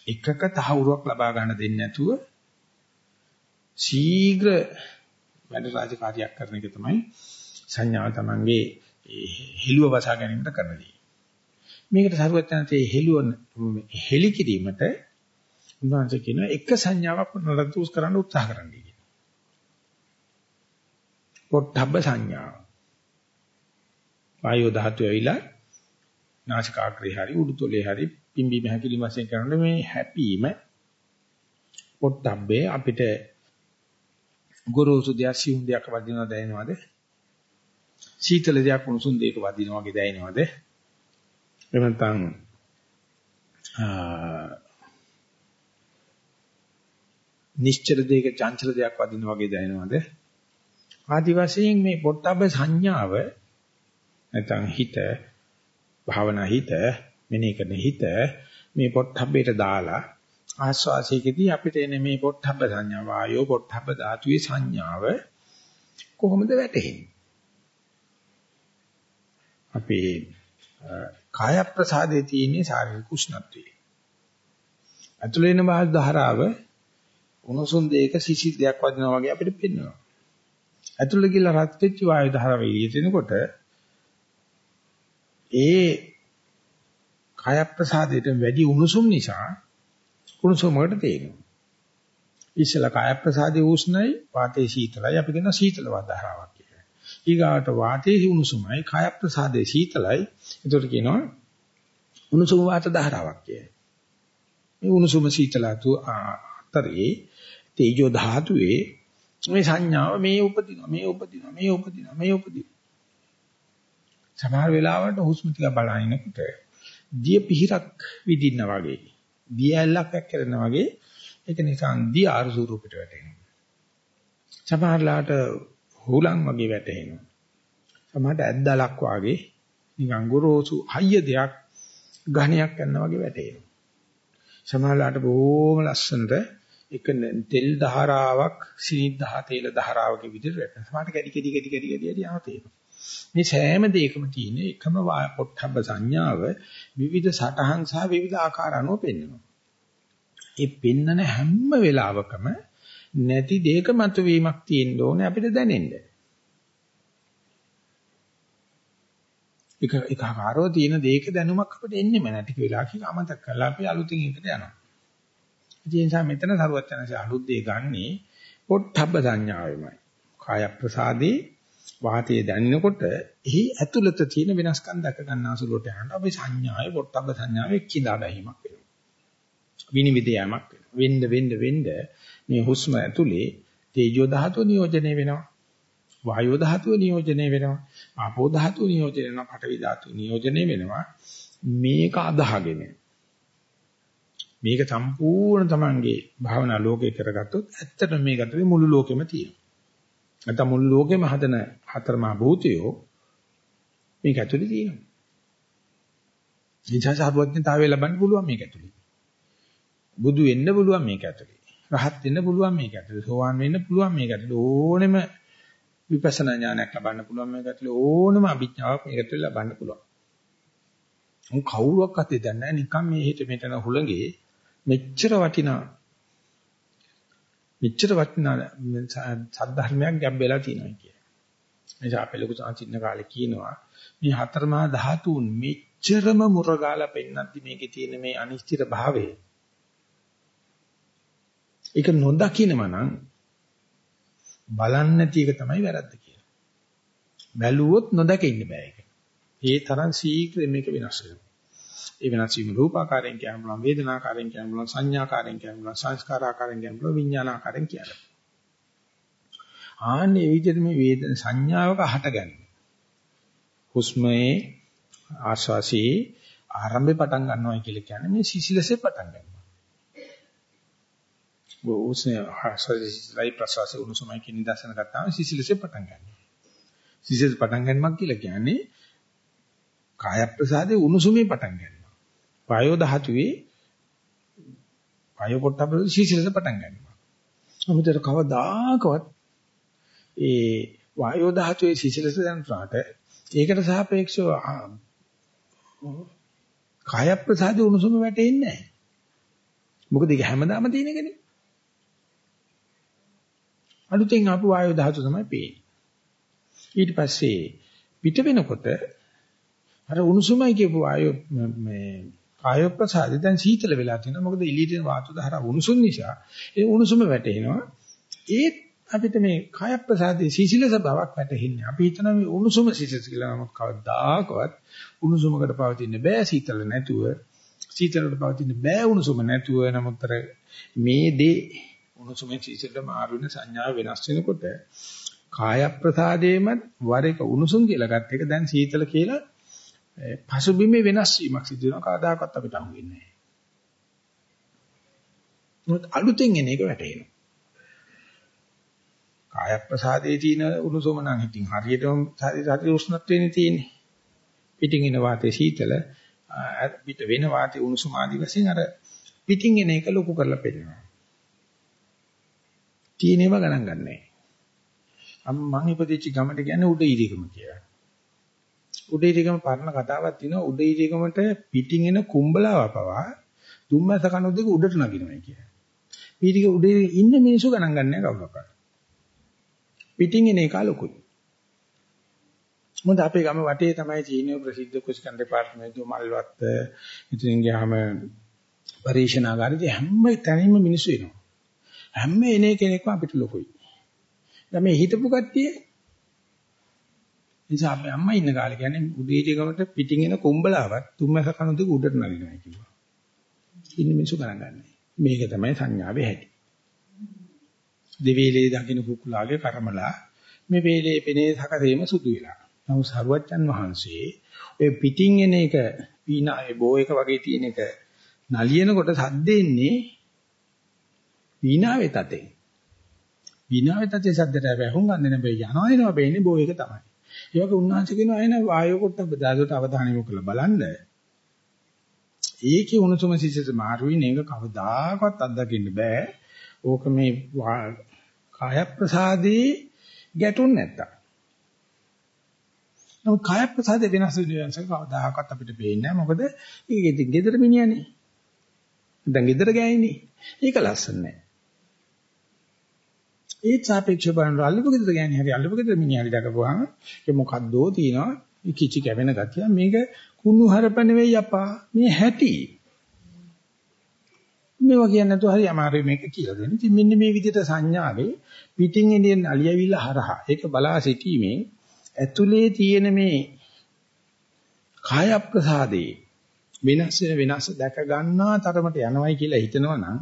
එකක තහවුරුවක් ලබා ගන්න දෙන්නේ නැතුව ශීඝ්‍ර වැඩ රාජකාරියක් කරන එක තමයි සංඥාව තමංගේ හෙළුව වසා ගැනීමට කරන දේ. මේකට සරුවචනතේ හෙළුව හෙලි කිරීමට උන්වහන්සේ කියන එක සංඥාවක් නරතුස් කරන්න උත්සාහ කරන්නයි කියන. පොට්ටබ්බ සංඥාව. වායෝ ධාතුව ඇවිලා නාසිකාග්‍රේ හරි උඩුතොලේ හරි පිම්බීම හැකිලිම වශයෙන් කරනකොට මේ හැපීම පොට්ටබ්බේ අපිට ගොරෝසු දෙයක් සිවුම් දෙයක් වදිනවා දැනෙනවද? සීතල දෙයක් උණුසුම් දෙයක වදිනවා වගේ දැනෙනවද? එහෙම නැත්නම් නිශ්චල දෙයක චංචල දෙයක් වදිනවා වගේ දැනෙනවද? ආදි වශයෙන් මේ පොට්ටබ්බ සංඥාව නැත්නම් හිත භාවනා හිත මෙනේ කරන හිත මේ පොට්ටබ්බේට දාලා ආස්වාසයකදී අපිට එන මේ පොට්ටබ්බ සංඥාව ආයෝ පොට්ටබ්බ ධාතුවේ සංඥාව කොහොමද වැටෙන්නේ? අපේ කාය ප්‍රසාදයේ තියෙන ශාරීරික උෂ්ණත්වය. ඇතුළේ එන වායු ධාරාව උණුසුම් දෙයක සිසිල් දෙයක් වදිනවා වගේ අපිට පේනවා. ඇතුළේ ගිහලා රත් වෙච්ච වායු ධාරාව එළියට එනකොට ඒ කාය ප්‍රසාදයට වැඩි උණුසුම් නිසා උණුසුම වලට තේරෙනවා. ඉස්සලා කාය ප්‍රසාදයේ උෂ්ණයි වාතයේ සීතලයි අපි කියන සීතල වදහාවක් කියලා. ඊගාට වාතයේ උණුසුමයි කාය ප්‍රසාදයේ සීතලයි. ඒකට කියනවා උණුසුම වාත ධාරාවක් කියලා. මේ උණුසුම සීතලතු අතරේ තේජෝ ධාතුවේ මේ සංඥාව මේ උපදිනවා මේ උපදිනවා මේ උපදිනවා මේ උපදිනවා. සමහර වෙලාවට හුස්ම ටික බලනකොට දිය පිහිරක් විදින්න වගේ දිය ඇල්ලක් කරනවා වගේ ඒක නිකන් දිය ආරු ස්වරූපයට වැටෙනවා. සමහරලාට හුලං වගේ වැටෙනවා. සමහරට ඇද්දලක් වගේ නිකන් ගොරෝසු හයිය දෙයක් ඝණයක් කරනවා වගේ වැටෙනවා. සමහරලාට බොහොම ලස්සනට එක තෙල් ධාරාවක් සිනිද්දහ තේල ධාරාවක විදිහට වැටෙනවා. සමහරට කැඩි කැඩි කැඩි කැඩි කැඩි යනවා තේරෙනවා. මේ සෑම දෙයකම තියෙන එකම පොට්ටබ්බ සංඥාව විවිධ සටහන් සහ විවිධ ආකාර අනුව පෙන්වනවා. ඒ පෙන්නන හැම වෙලාවකම නැති දෙයක මතුවීමක් තියෙන්න ඕනේ අපිට දැනෙන්න. එක එක ආකාරව තියෙන දෙයක දැනුමක් අපිට එන්නේම නැති වෙලාවක අමතක කරලා අපි අලුතින් එකට යනවා. ඒ නිසා මෙතන සරුවත් යනසේ අලුත් දෙය ගන්නේ පොට්ටබ්බ සංඥාවෙමයි. කාය ප්‍රසාදේ වාතයේ දැනෙනකොට එහි ඇතුළත තියෙන වෙනස්කම් දැක ගන්න අසුලට යනවා. අපි සංඥාවේ පොට්ටබ්බ සංඥාවේ කිඳා බැහිමක් වෙනවා. විනිවිදයමක් වෙන්න වෙන්න වෙන්න මේ හුස්ම ඇතුලේ තේජෝ ධාතුව නියෝජනය වෙනවා. වායෝ ධාතුව නියෝජනය වෙනවා. ආපෝ ධාතුව නියෝජනය වෙනවා. පඨවි ධාතුව නියෝජනය වෙනවා. මේක අදහගෙන මේක සම්පූර්ණ තමන්ගේ භාවනා ලෝකේ කරගත්තොත් ඇත්තටම මේක ඇතුලේ මුළු ලෝකෙම තියෙනවා. නැත්නම් මුළු ලෝකෙම හදන හතරමා භූතයෝ මේක ඇතුලේ තියෙනවා. විචාර සාධුවඥතාවය ලබන්න පුළුවන් මේක ඇතුලේ. බුදු වෙන්න පුළුවන් මේක ඇතුලේ. රහත් වෙන්න පුළුවන් මේක ඇතුලේ. සෝවාන් වෙන්න පුළුවන් මේක ඇතුලේ. ඕනෙම විපස්සනා ඥානයක් ලබන්න පුළුවන් මේක ඇතුලේ. ඕනෙම අභිඥාවක් මේක ඇතුලේ ලබන්න පුළුවන්. උන් කවුරුවක්වත් දෙන්නේ නැහැ නිකන් මේ හිත මෙතන හුළඟේ මෙච්චර වටිනා මෙච්චර වටිනා සද්ධර්මයක් ගැඹෙලා තියෙනවා කිය. එනිසා අපේ ලොකු සංචින්න කාලේ කියනවා මේ හතර මහා ධාතුන් මෙච්චරම මුරගාලා පෙන්නද්දි මේකේ තියෙන මේ අනිශ්චිත භාවය. ඒක නොදකින්නම නම් බලන්නේ නැති එක තමයි වැරද්ද කියලා. බැලුවොත් නොදක ඉන්න බෑ ඒක. ඒ තරම් ශීඝ්‍රයෙන් මේක වෙනස් වෙනවා. ඒ වෙනස් වීම රූපාකාරයෙන් කියන්න පුළුවන් වේදනාකාරයෙන් කියන්න පුළුවන් සංඥාකාරයෙන් කියන්න පුළුවන් සංස්කාරාකාරයෙන් කියන්න පුළුවන් විඥානාකාරයෙන් කියන්න. ආන්නේ විදිහට මේ වේදන සංඥාවක හටගන්නේ. හුස්මේ ආශ්වාසී ආරම්භේ පටන් ගන්නවා කියලා කියන්නේ මේ සිසිලසේ පටන් ගන්නවා. බොහෝසේ ආශ්වාසී ප්‍රශ්වාසී උණුසුමයි කියන දර්ශන ගත්තාම සිසිලසේ පටන් ගන්නවා. සිසිලසේ පටන් ගන්නමක් කියලා කියන්නේ කාය ප්‍රසාදේ උණුසුමේ පටන් ගන්නවා. වායෝ ධාතුවේ වායෝ පොට්ටබ්බ සීසලස පටන් ගන්නවා. අමුතර කවදාකවත් ඒ වායෝ ධාතුවේ සීසලස දැනනට ඒකට සාපේක්ෂව කාය ප්‍රසාදේ උණුසුම වැටෙන්නේ නැහැ. මොකද ඒක හැමදාම තියෙන එකනේ. අලුතෙන් ආපු වායු ධාතු තමයි පේන්නේ. ඊට පස්සේ පිට වෙනකොට අර උණුසුමයි කියපු වායු මේ කාය ප්‍රසාරය දැන් සීතල වෙලා තියෙනවා. මොකද එළියට එන වාතු ධාරා උණුසුම් නිසා ඒ උණුසුම වැටෙනවා. ඒත් අපිට මේ කාය ප්‍රසාදයේ සීසිලස බවක් වැටෙන්නේ. අපි හිතනවා මේ උණුසුම සීසස් කියලා නමුත් කවදාකවත් උණුසුමකට පවතින්න බෑ සීතල නැතුව. සීතලකට පවතින්න බෑ උණුසුම නැතුව. නමුත් මේ දේ උණුසුමෙන් සීසලට මාරු වෙන සංඥාව වෙනස් වෙනකොට කාය ප්‍රසාදයේම වර එක උණුසුම් කියලා ගත්ත එක දැන් සීතල කියලා පසුබිමේ වෙනස් වීමක් සිදු වෙනවා කවදාකවත් අපිට අහු වෙන්නේ නැහැ. අලුතෙන් එන එක වැටෙනවා. කාය ප්‍රසාදයේ තියෙන උණුසුම නම් ඉතින් හරියටම හරි උෂ්ණත්වයෙන් තියෙන්නේ. පිටින් එන වාතයේ සීතල පිට වෙන වාතයේ උණුසුම ආදි වශයෙන් අර පිටින් එන එක ලොකු කරලා පෙන්නනවා. තියෙනව ගණන් ගන්නෑ. මම ඉපදිච්ච ගමට කියන්නේ උඩ ඉරිකම කියලා. උඩ ඉරිකම පරණ කතාවක් තියෙනවා උඩ ඉරිකමට පිටින් එන කුඹලාව පවා දුම්මස කණු දෙක උඩට නගිනවා කියලා. ඊටික උඩ ඉන්න මිනිස්සු ගණන් ගන්නෑ කවුරක්වත්. පිටින් එන එක ලොකුයි. මොකද අපේ ගම වටේ තමයි චීනයේ ප්‍රසිද්ධ කුස්කන් දෙපාර්තමේන්තුව මල්වත්ත ඉතින් ගියාම පරීක්ෂණාගාරයේ හැම තැනින්ම මිනිස්සු එනවා. හැම එන කෙනෙක්ම අපිට ලොකුයි. දැන් මේ හිතපු කට්ටිය නිසා අපේ අම්මා ඉන්න කාලේ කියන්නේ උදේට ගමට පිටින් එන කුඹලාවත් තුම්මස කණු දෙක උඩට නගිනවා කිව්වා. ඉන්න මිනිස්සු ගණන් ගන්නෑ. මේක තමයි සංඥාවේ හැටි. දෙවේලේ දකින්න කුකුලාගේ කර්මලා මේ වේලේ පෙනේ සකසේම සුදු වෙලා. නමුත් සරුවච්චන් වහන්සේ ඔය පිටින් එන එක පීනාවේ බෝ එක වගේ තියෙන එක නලියනකොට සද්දෙන්නේ පීනාවේ තතේ. පීනාවේ තතේ සද්දට හැබැයි හුඟක් දෙන බෑ යනවා එනවා බෑනේ බෝ එක තමයි. ඒ වගේ උන්වහන්සේ කියනවා එන වායෝ කොට දාසට අවධානය යොමු කරලා බලන්න. ඒකේ උණුසුම සිසිත මාරුයි නේක කවදාකවත් අත්දකින්න බෑ. ඕක මේ කාය ප්‍රසාදේ ගැටුන් නැත්තම්. නමුත් කාය ප්‍රසාදේ වෙනස් වෙනස කවදාකවත් අපිට පේන්නේ නැහැ. මොකද ඒක ඉතින් gedara මිනිහනේ. දැන් gedara ගෑයිනේ. ඒක ලස්සන නැහැ. ඒත් සාපේක්ෂව බලන අල්ලපු gedara ගෑණි හරි අල්ලපු gedara මිනිහා හරි දකපුවාම ඒක මොකද්දෝ තියෙනවා. කිචි කැවෙන ගතිය. මේක කුණු හරප නෙවෙයි අපා. මේ හැටි. මේවා කියන්නේ නැතුව හරි අමාරුයි මේක කියලා දෙන්න. ඉතින් මෙන්න මේ විදිහට සංඥාවේ පිටින් එන අලියවිල්ල හරහා ඒක බලා සිටීමෙන් ඇතුලේ තියෙන මේ කාය ප්‍රසාදේ වෙනස් වෙනස් දැක ගන්නා තරමට යනවයි කියලා හිතනවනම්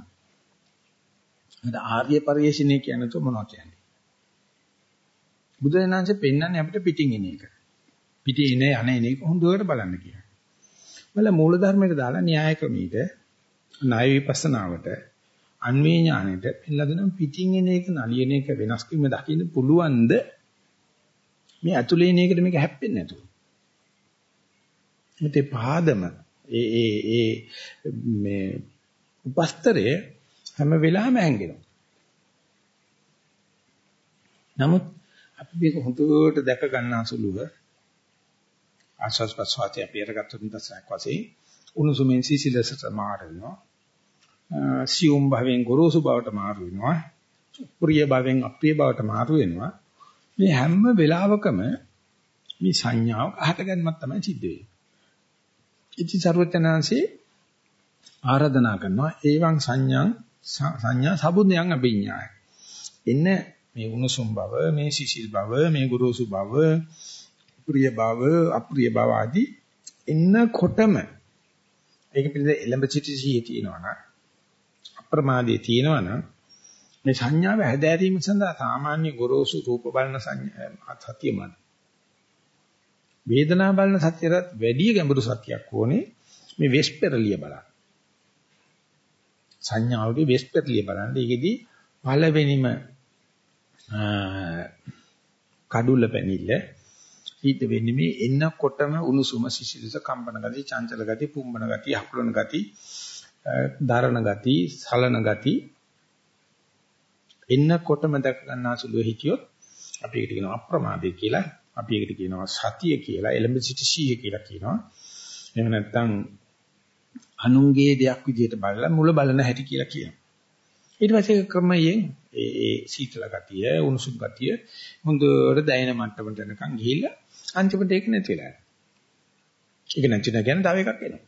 අද ආර්ය පරිශ්‍රණය කියන්නේ તો මොනවද කියන්නේ? බුදුරජාණන්සේ පෙන්වන්නේ අපිට පිටින් එන එක. පිටින් එන යන එන එක හොඳට බලන්න කියනවා. මල මූල ධර්මයට දාලා න්‍යාය ක්‍රමීට ණය විපස්සනාවට අන්වේ ඥානෙට පෙන්ලා දෙනවා පිටින් එන එක නලියන එක වෙනස් වීම දකින්න පුළුවන්ද මේ ඇතුලේ එන එකට මේක හැප්පෙන්නේ නැතුව. මෙතේ පාදම ඒ ඒ ඒ මේ උපස්තරය හැම වෙලාවෙම හැංගෙනවා. නමුත් අපි මේක හොඳට දැක ගන්න අසුලුව ආශස් ප්‍රසවාතය පිරගත්තු නිදසක් වශයෙන් උණුසුමෙන් සිසිලසට මාර වෙනවා. සියුම් භවෙන් ගොරෝසු බවට මාරු වෙනවා. ප්‍රිය භවෙන් අප්‍රිය බවට මාරු වෙනවා. මේ හැම වෙලාවකම මේ සංඥාවක් අහට ගැනීමක් තමයි සිද්ධ වෙන්නේ. ඉති ਸਰවඥාන්සේ ආරාධනා කරනවා ඒවං සංඥා සංඥා සබුද්ධයන් අභිඥාය. එන්න මේ උණුසුම් බව, මේ සිසිල් බව, මේ ගුරුසු බව, ප්‍රිය බව, අප්‍රිය බව ආදී එන්නකොටම ඒක පිළිබඳ එළඹ සිටි සිහිය තියෙනවා නම් අප්‍රමාදයේ තියෙනවා නම් මේ සංඥාව හැදෑරීම සඳහා සාමාන්‍ය ගොරෝසු රූප බලන සංඥා සතියමද වේදනා බලන සත්‍යයට වැඩි ගැඹුරු සත්‍යයක් ඕනේ මේ වෙස්පෙරලිය බලන්න සංඥාවගේ වෙස්පර්ලිය බලන්න. ඒකෙදි පළවෙනිම කඩුල්ල පැනිල්ල හිත වෙන්නේ මේ එන්නකොටම උණුසුම සිසිලස කම්පන ගති, චංචල ගති, පුම්බන ගති, හකුලන ගති, දරණ ගති, සලන ගති එන්නකොටම දැක ගන්නාසුලුව හිටියොත් අපි ඒකට කියනවා අප්‍රමාදේ කියලා. අපි ඒකට කියනවා සතිය කියලා, එලඹ සිටි සීය කියලා කියනවා. එහෙම නැත්නම් අනුන්ගේ දෙයක් විදිහට බලලා මුල බලන හැටි කියලා කියනවා. ඊට පස්සේ ක්‍රමයෙන් ඒ ඒ සීතල ගතිය, උණුසුම් ගතිය හොඳට දැනෙන මට්ටමට යනකම් ගිහිල්ලා අන්තිමට ඒක නැති වෙලා යනවා. ඒක නැති නැගෙන තව එකක් එනවා.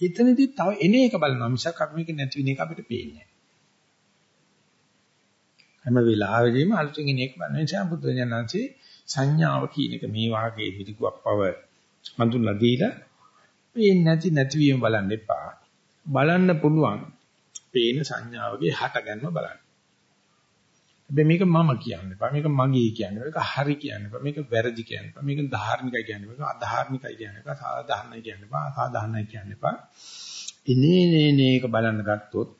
එතනදී තව එන එක බලනවා මිසක් අපි මේක නැති වෙන එක අපිට පේන්නේ හැම වෙලාවෙදීම අලුතින් එන එක බලන නිසා බුදු දඥාන්සේ සංඥාව කියන එක මේ වාගේ පිටිකුවක් බව හඳුන්ලා දීලා මේ නැති නැතිවීම බලන්න එපා. බලන්න පුළුවන් පේන සංඥාවගේ හට ගැනීම බලන්න. හැබැයි මේක මම කියන්න එපා. මේක මගේ කියන්න එපා. මේක හරි කියන්න එපා. මේක වැරදි කියන්න එපා. මේක ධාර්මිකයි කියන්න එපා. මේක අධාර්මිකයි කියන්න එපා. සාධාරණයි කියන්න එපා. අසාධාරණයි කියන්න එපා. ඉනේ නේ නේක බලන්න ගත්තොත්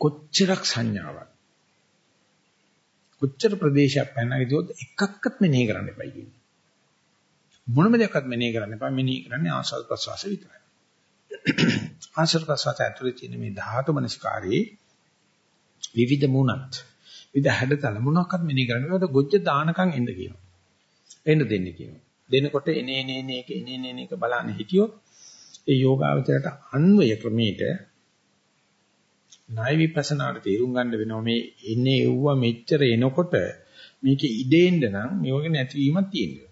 කොච්චරක් සංඥාවක් කොච්චර ප්‍රදේශයක් පැනලා ගියොත් එකක්වත් මෙනෙහි කරන්න එපයි කියන්නේ. මොනම දෙයක්වත් මෙනෙහි කරන්න එපා. මෙනෙහි කරන්නේ ආසල් ප්‍රසවාස විතරයි. ආසල් ප්‍රසවාස ඇතුලේ තියෙන මේ ධාතු මනස්කාරයේ විවිධ මුණත් විවිධ හැඩතල මොනක්වත් මෙනෙහි කරන්න බෑ. ගොජ්ජ දානකම් එන්න කියනවා. එන්න දෙන්න කියනවා. දෙනකොට එනේ එනේ එනේ එක එනේ එනේ එක බලන්න හිටියොත් ඒ යෝගාවචරයට අන්වය ක්‍රමයට ණය විපස්සනාට තේරුම් ගන්න වෙනවා මේ එන්නේ එව්වා මෙච්චර එනකොට මේක ඉදෙන්න නම් මේ වගේ නැතිවීමක් තියෙනවා.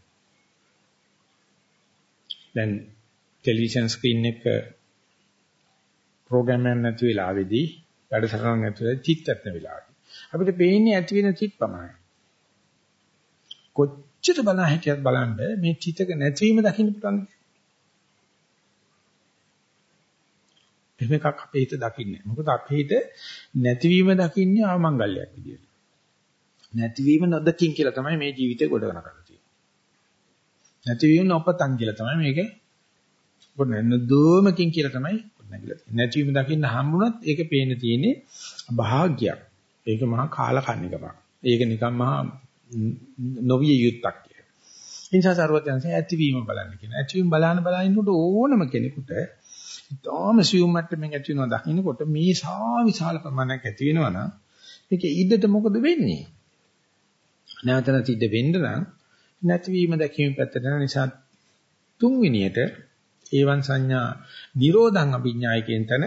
දැන් ටෙලිවිෂන් ස්ක්‍රීන් එක ප්‍රෝග්‍රෑම් එක නැති වෙලාවේදී වැඩසටහන නැති වෙලාවේදී චිත් නැති වෙලාවේදී අපිට පේන්නේ ඇති වෙන චිත් පමණයි. කොච්චර බලන හිටියත් බලන්න මේ චිතක නැතිවීම දකින්න පුළුවන්. එහෙම එකක් අපේ හිත දකින්නේ. මොකද අපේ හිත නැතිවීම දකින්නේ ආමංගල්‍යයක් විදියට. නැතිවීම නොදකින් කියලා තමයි මේ ජීවිතේ ගොඩනගන කරන්නේ. නැතිවීම නොපතන් කියලා තමයි මේක ගොඩ නැනදෝමකින් කියලා තමයි ගොඩනගලා තියෙන්නේ. නැතිවීම දකින්න හම්බුනත් ඒක පේන්න තියෙන්නේ භාග්යක්. ඒක මහා කාලකන්නිකමක්. ඒක නිකන් මහා නොවිය යුත්තක් කියලා. ඒ නිසා සර්වඥයන්සේ ඇතිවීම බලන්න කියන. ඇතිවීම බලන බලනකොට ඕනම කෙනෙකුට ඊටාම සියුම් මට්ටමින් ඇති වෙනවා දකින්නකොට මේ සා විශාල ප්‍රමාණයක් ඇති වෙනවා නම් මේක ඉද්දට මොකද වෙන්නේ? නැවත නැති ඉද්ද වෙන්න නම් නැතිවීම දැකීම පැත්තට යන නිසා තුන්වෙනියට ඒවන් සංඥා නිරෝධං අභිඥායකෙන් තන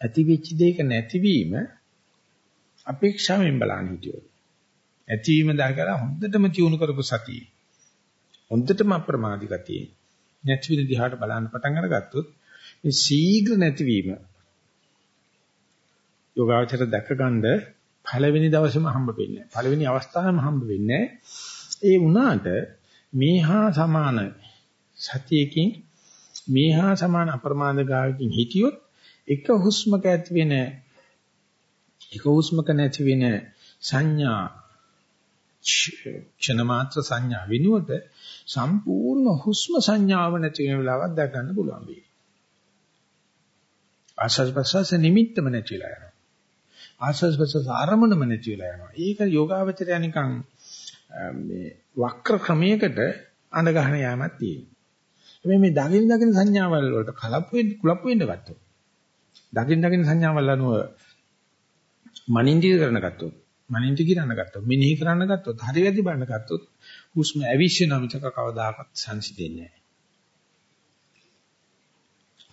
ඇති වෙච්ච දෙයක නැතිවීම අපේක්ෂාවෙන් බලන්න හිටියොත් ඇතිවීම දැකලා හොඳටම තියුණු කරපු සතිය හොඳටම අප්‍රමාදී ගතිය නැති වෙන දිහාට බලන්න පටන් අරගත්තොත් මේ ශීඝ්‍ර නැතිවීම යෝගාවචර දැකගන්න පළවෙනි දවසේම හම්බ වෙන්නේ පළවෙනි අවස්ථාවෙම හම්බ වෙන්නේ ඒ වුණාට මේහා සමාන සතියකින් මේහා සමාන අප්‍රමාද ගායකින් හිටියොත් එක හුස්මක ඇති වෙන එක හුස්මක නැති වෙන සංඥා ක්ෂණ මාත්‍ර සංඥා විනුවත සම්පූර්ණ හුස්ම සංඥාව නැති වෙන වෙලාවක් දැක ගන්න පුළුවන් වෙයි. ආශස් ප්‍රසස් නිමිත්තම නැති වෙලා යනවා. ආශස් ප්‍රසස් ආරමුණම නැති වෙලා යනවා. ඒක යෝගාවචරය නිකන් මේ වක්‍ර ක්‍රමයකට අඳ ගන්න යාමක් තියෙනවා. හැබැයි මේ දකින දකින සංඥාවල් වලට කලප්පු වෙන්න කුලප්පු වෙන්න ගත්තොත්. දකින දකින සංඥාවල් අනුව මනින්දි කරන ගත්තොත් මනින්දි කිරන්න ගත්තොත් මෙනෙහි කරන්න ගත්තොත් හරි වැදි බලන්න ගත්තොත් හුස්ම ඇවිස්සෙන මිසක කවදාකවත් සංසිඳෙන්නේ නැහැ.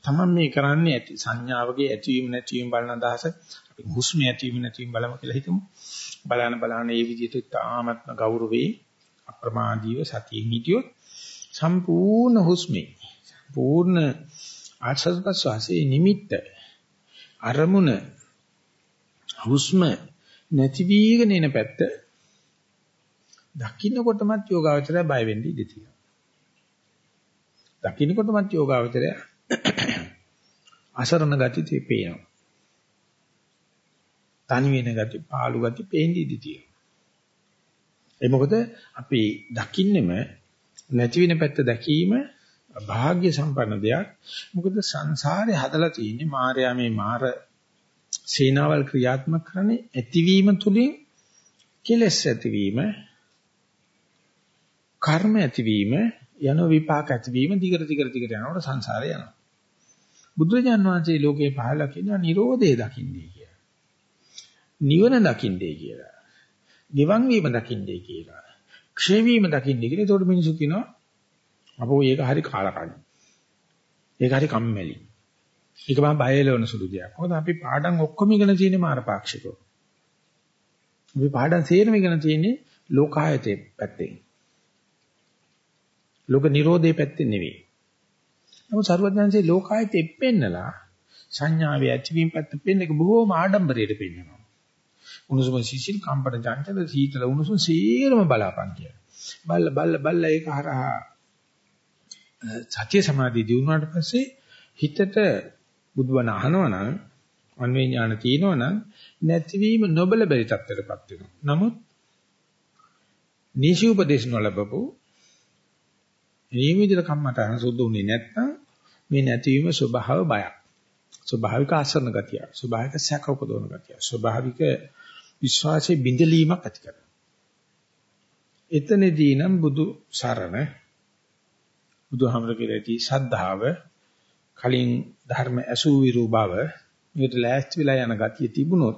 තමන් මේ කරන්නේ ඇති සංඥාවගේ ඇතිවීම නැතිවීම බලන අදහස අපි හුස්ම ඇතිවීම නැතිවීම බලමු කියලා හිතමු. බලන බලන මේ විදිහට තාමත්ම ගෞරවේ අප්‍රමාදීව සතියෙන් හිටියොත් සම්පූර්ණ හුස්මේ පූර්ණ ආශ්වාස ප්‍රශ්වාසයේ නිමිත්ත අරමුණ හුස්ම නැති වීගෙන එන පැත්ත දකින්නකොටමත් යෝගාවචරය බය වෙන්න ඉඩ තියෙනවා. දකින්නකොටමත් යෝගාවචරය අසරණ ගති තේපේනවා. තනි වෙන ගති, පාළු ගති පේන්න ඉඩ තියෙනවා. ඒ මොකද අපි දකින්නෙම නැති වෙන පැත්ත දැකීම භාග්‍ය සම්පන්න දෙයක්. මොකද සංසාරේ හදලා තියෙන්නේ මායя මේ මාර සේනාවල් ක්‍රියාත්මක කරන්නේ ඇතිවීම තුලින් කෙලස් ඇතිවීම කර්ම ඇතිවීම යන විපාක ඇතිවීම දිගට දිගට දිගට යනකොට සංසාරේ යනවා. බුදුරජාන් වහන්සේ ලෝකේ පහළ කියනවා Nirodhe දකින්නේ කියලා. නිවන දකින්නේ කියලා. නිවන් වීම දකින්නේ කියලා. ක්ෂය වීම දකින්නේ කියලා. ඒතකොට මිනිස්සු කියනවා අපෝ ඒක හරි කාලකණ්ණි. ඒක හරි කම්මැලි. ඒක මම බයලවන සුළු දෙයක්. මොකද අපි පාඩම් ඔක්කොම ඉගෙන තියෙන්නේ මාරපාක්ෂිකව. අපි පාඩම් සේරම ඉගෙන තියෙන්නේ ලෝකායතේ පැත්තෙන්. ලෝක නිරෝධයේ පැත්තෙන් නෙවෙයි. නමුත් සර්වඥාන්සේ ලෝකායතේ පෙන්නලා සංඥාවේ ඇතිවීම පැත්ත පෙන්න එක බොහෝම ආඩම්බරයට පෙන්නනවා. උණුසුම සිසිල් කම්පන චංචල සීතල උණුසුම සීරම බලාපන් කියලා. බල්ල බල්ල බල්ල ඒක හරහා සත්‍ය සමාධිය දිනුනාට පස්සේ හිතට බුදුබණ අහනවනම් අන්වේ ඥාන තියෙනවනම් නැතිවීම නොබල බැරි තත්ත්වයකටපත් වෙනවා. නමුත් නීශි උපදේශ නොලබපු නියමිත කම්මතන සුද්ධ උනේ නැත්නම් මේ නැතිවීම ස්වභාව බයක්. ස්වභාවික ආසරණ ගතිය. ස්වභාවික සැක උපදවන ගතිය. ස්වභාවික විශ්වාසයේ බිඳලීමක් ඇති කරනවා. එතනදී නම් බුදු සරණ බුදුහමර කෙරෙහි සද්ධාව කලින් ධර්ම ඇසූ විරු බව මේකට ලෑස්ති වෙලා යන ගතිය තිබුණොත්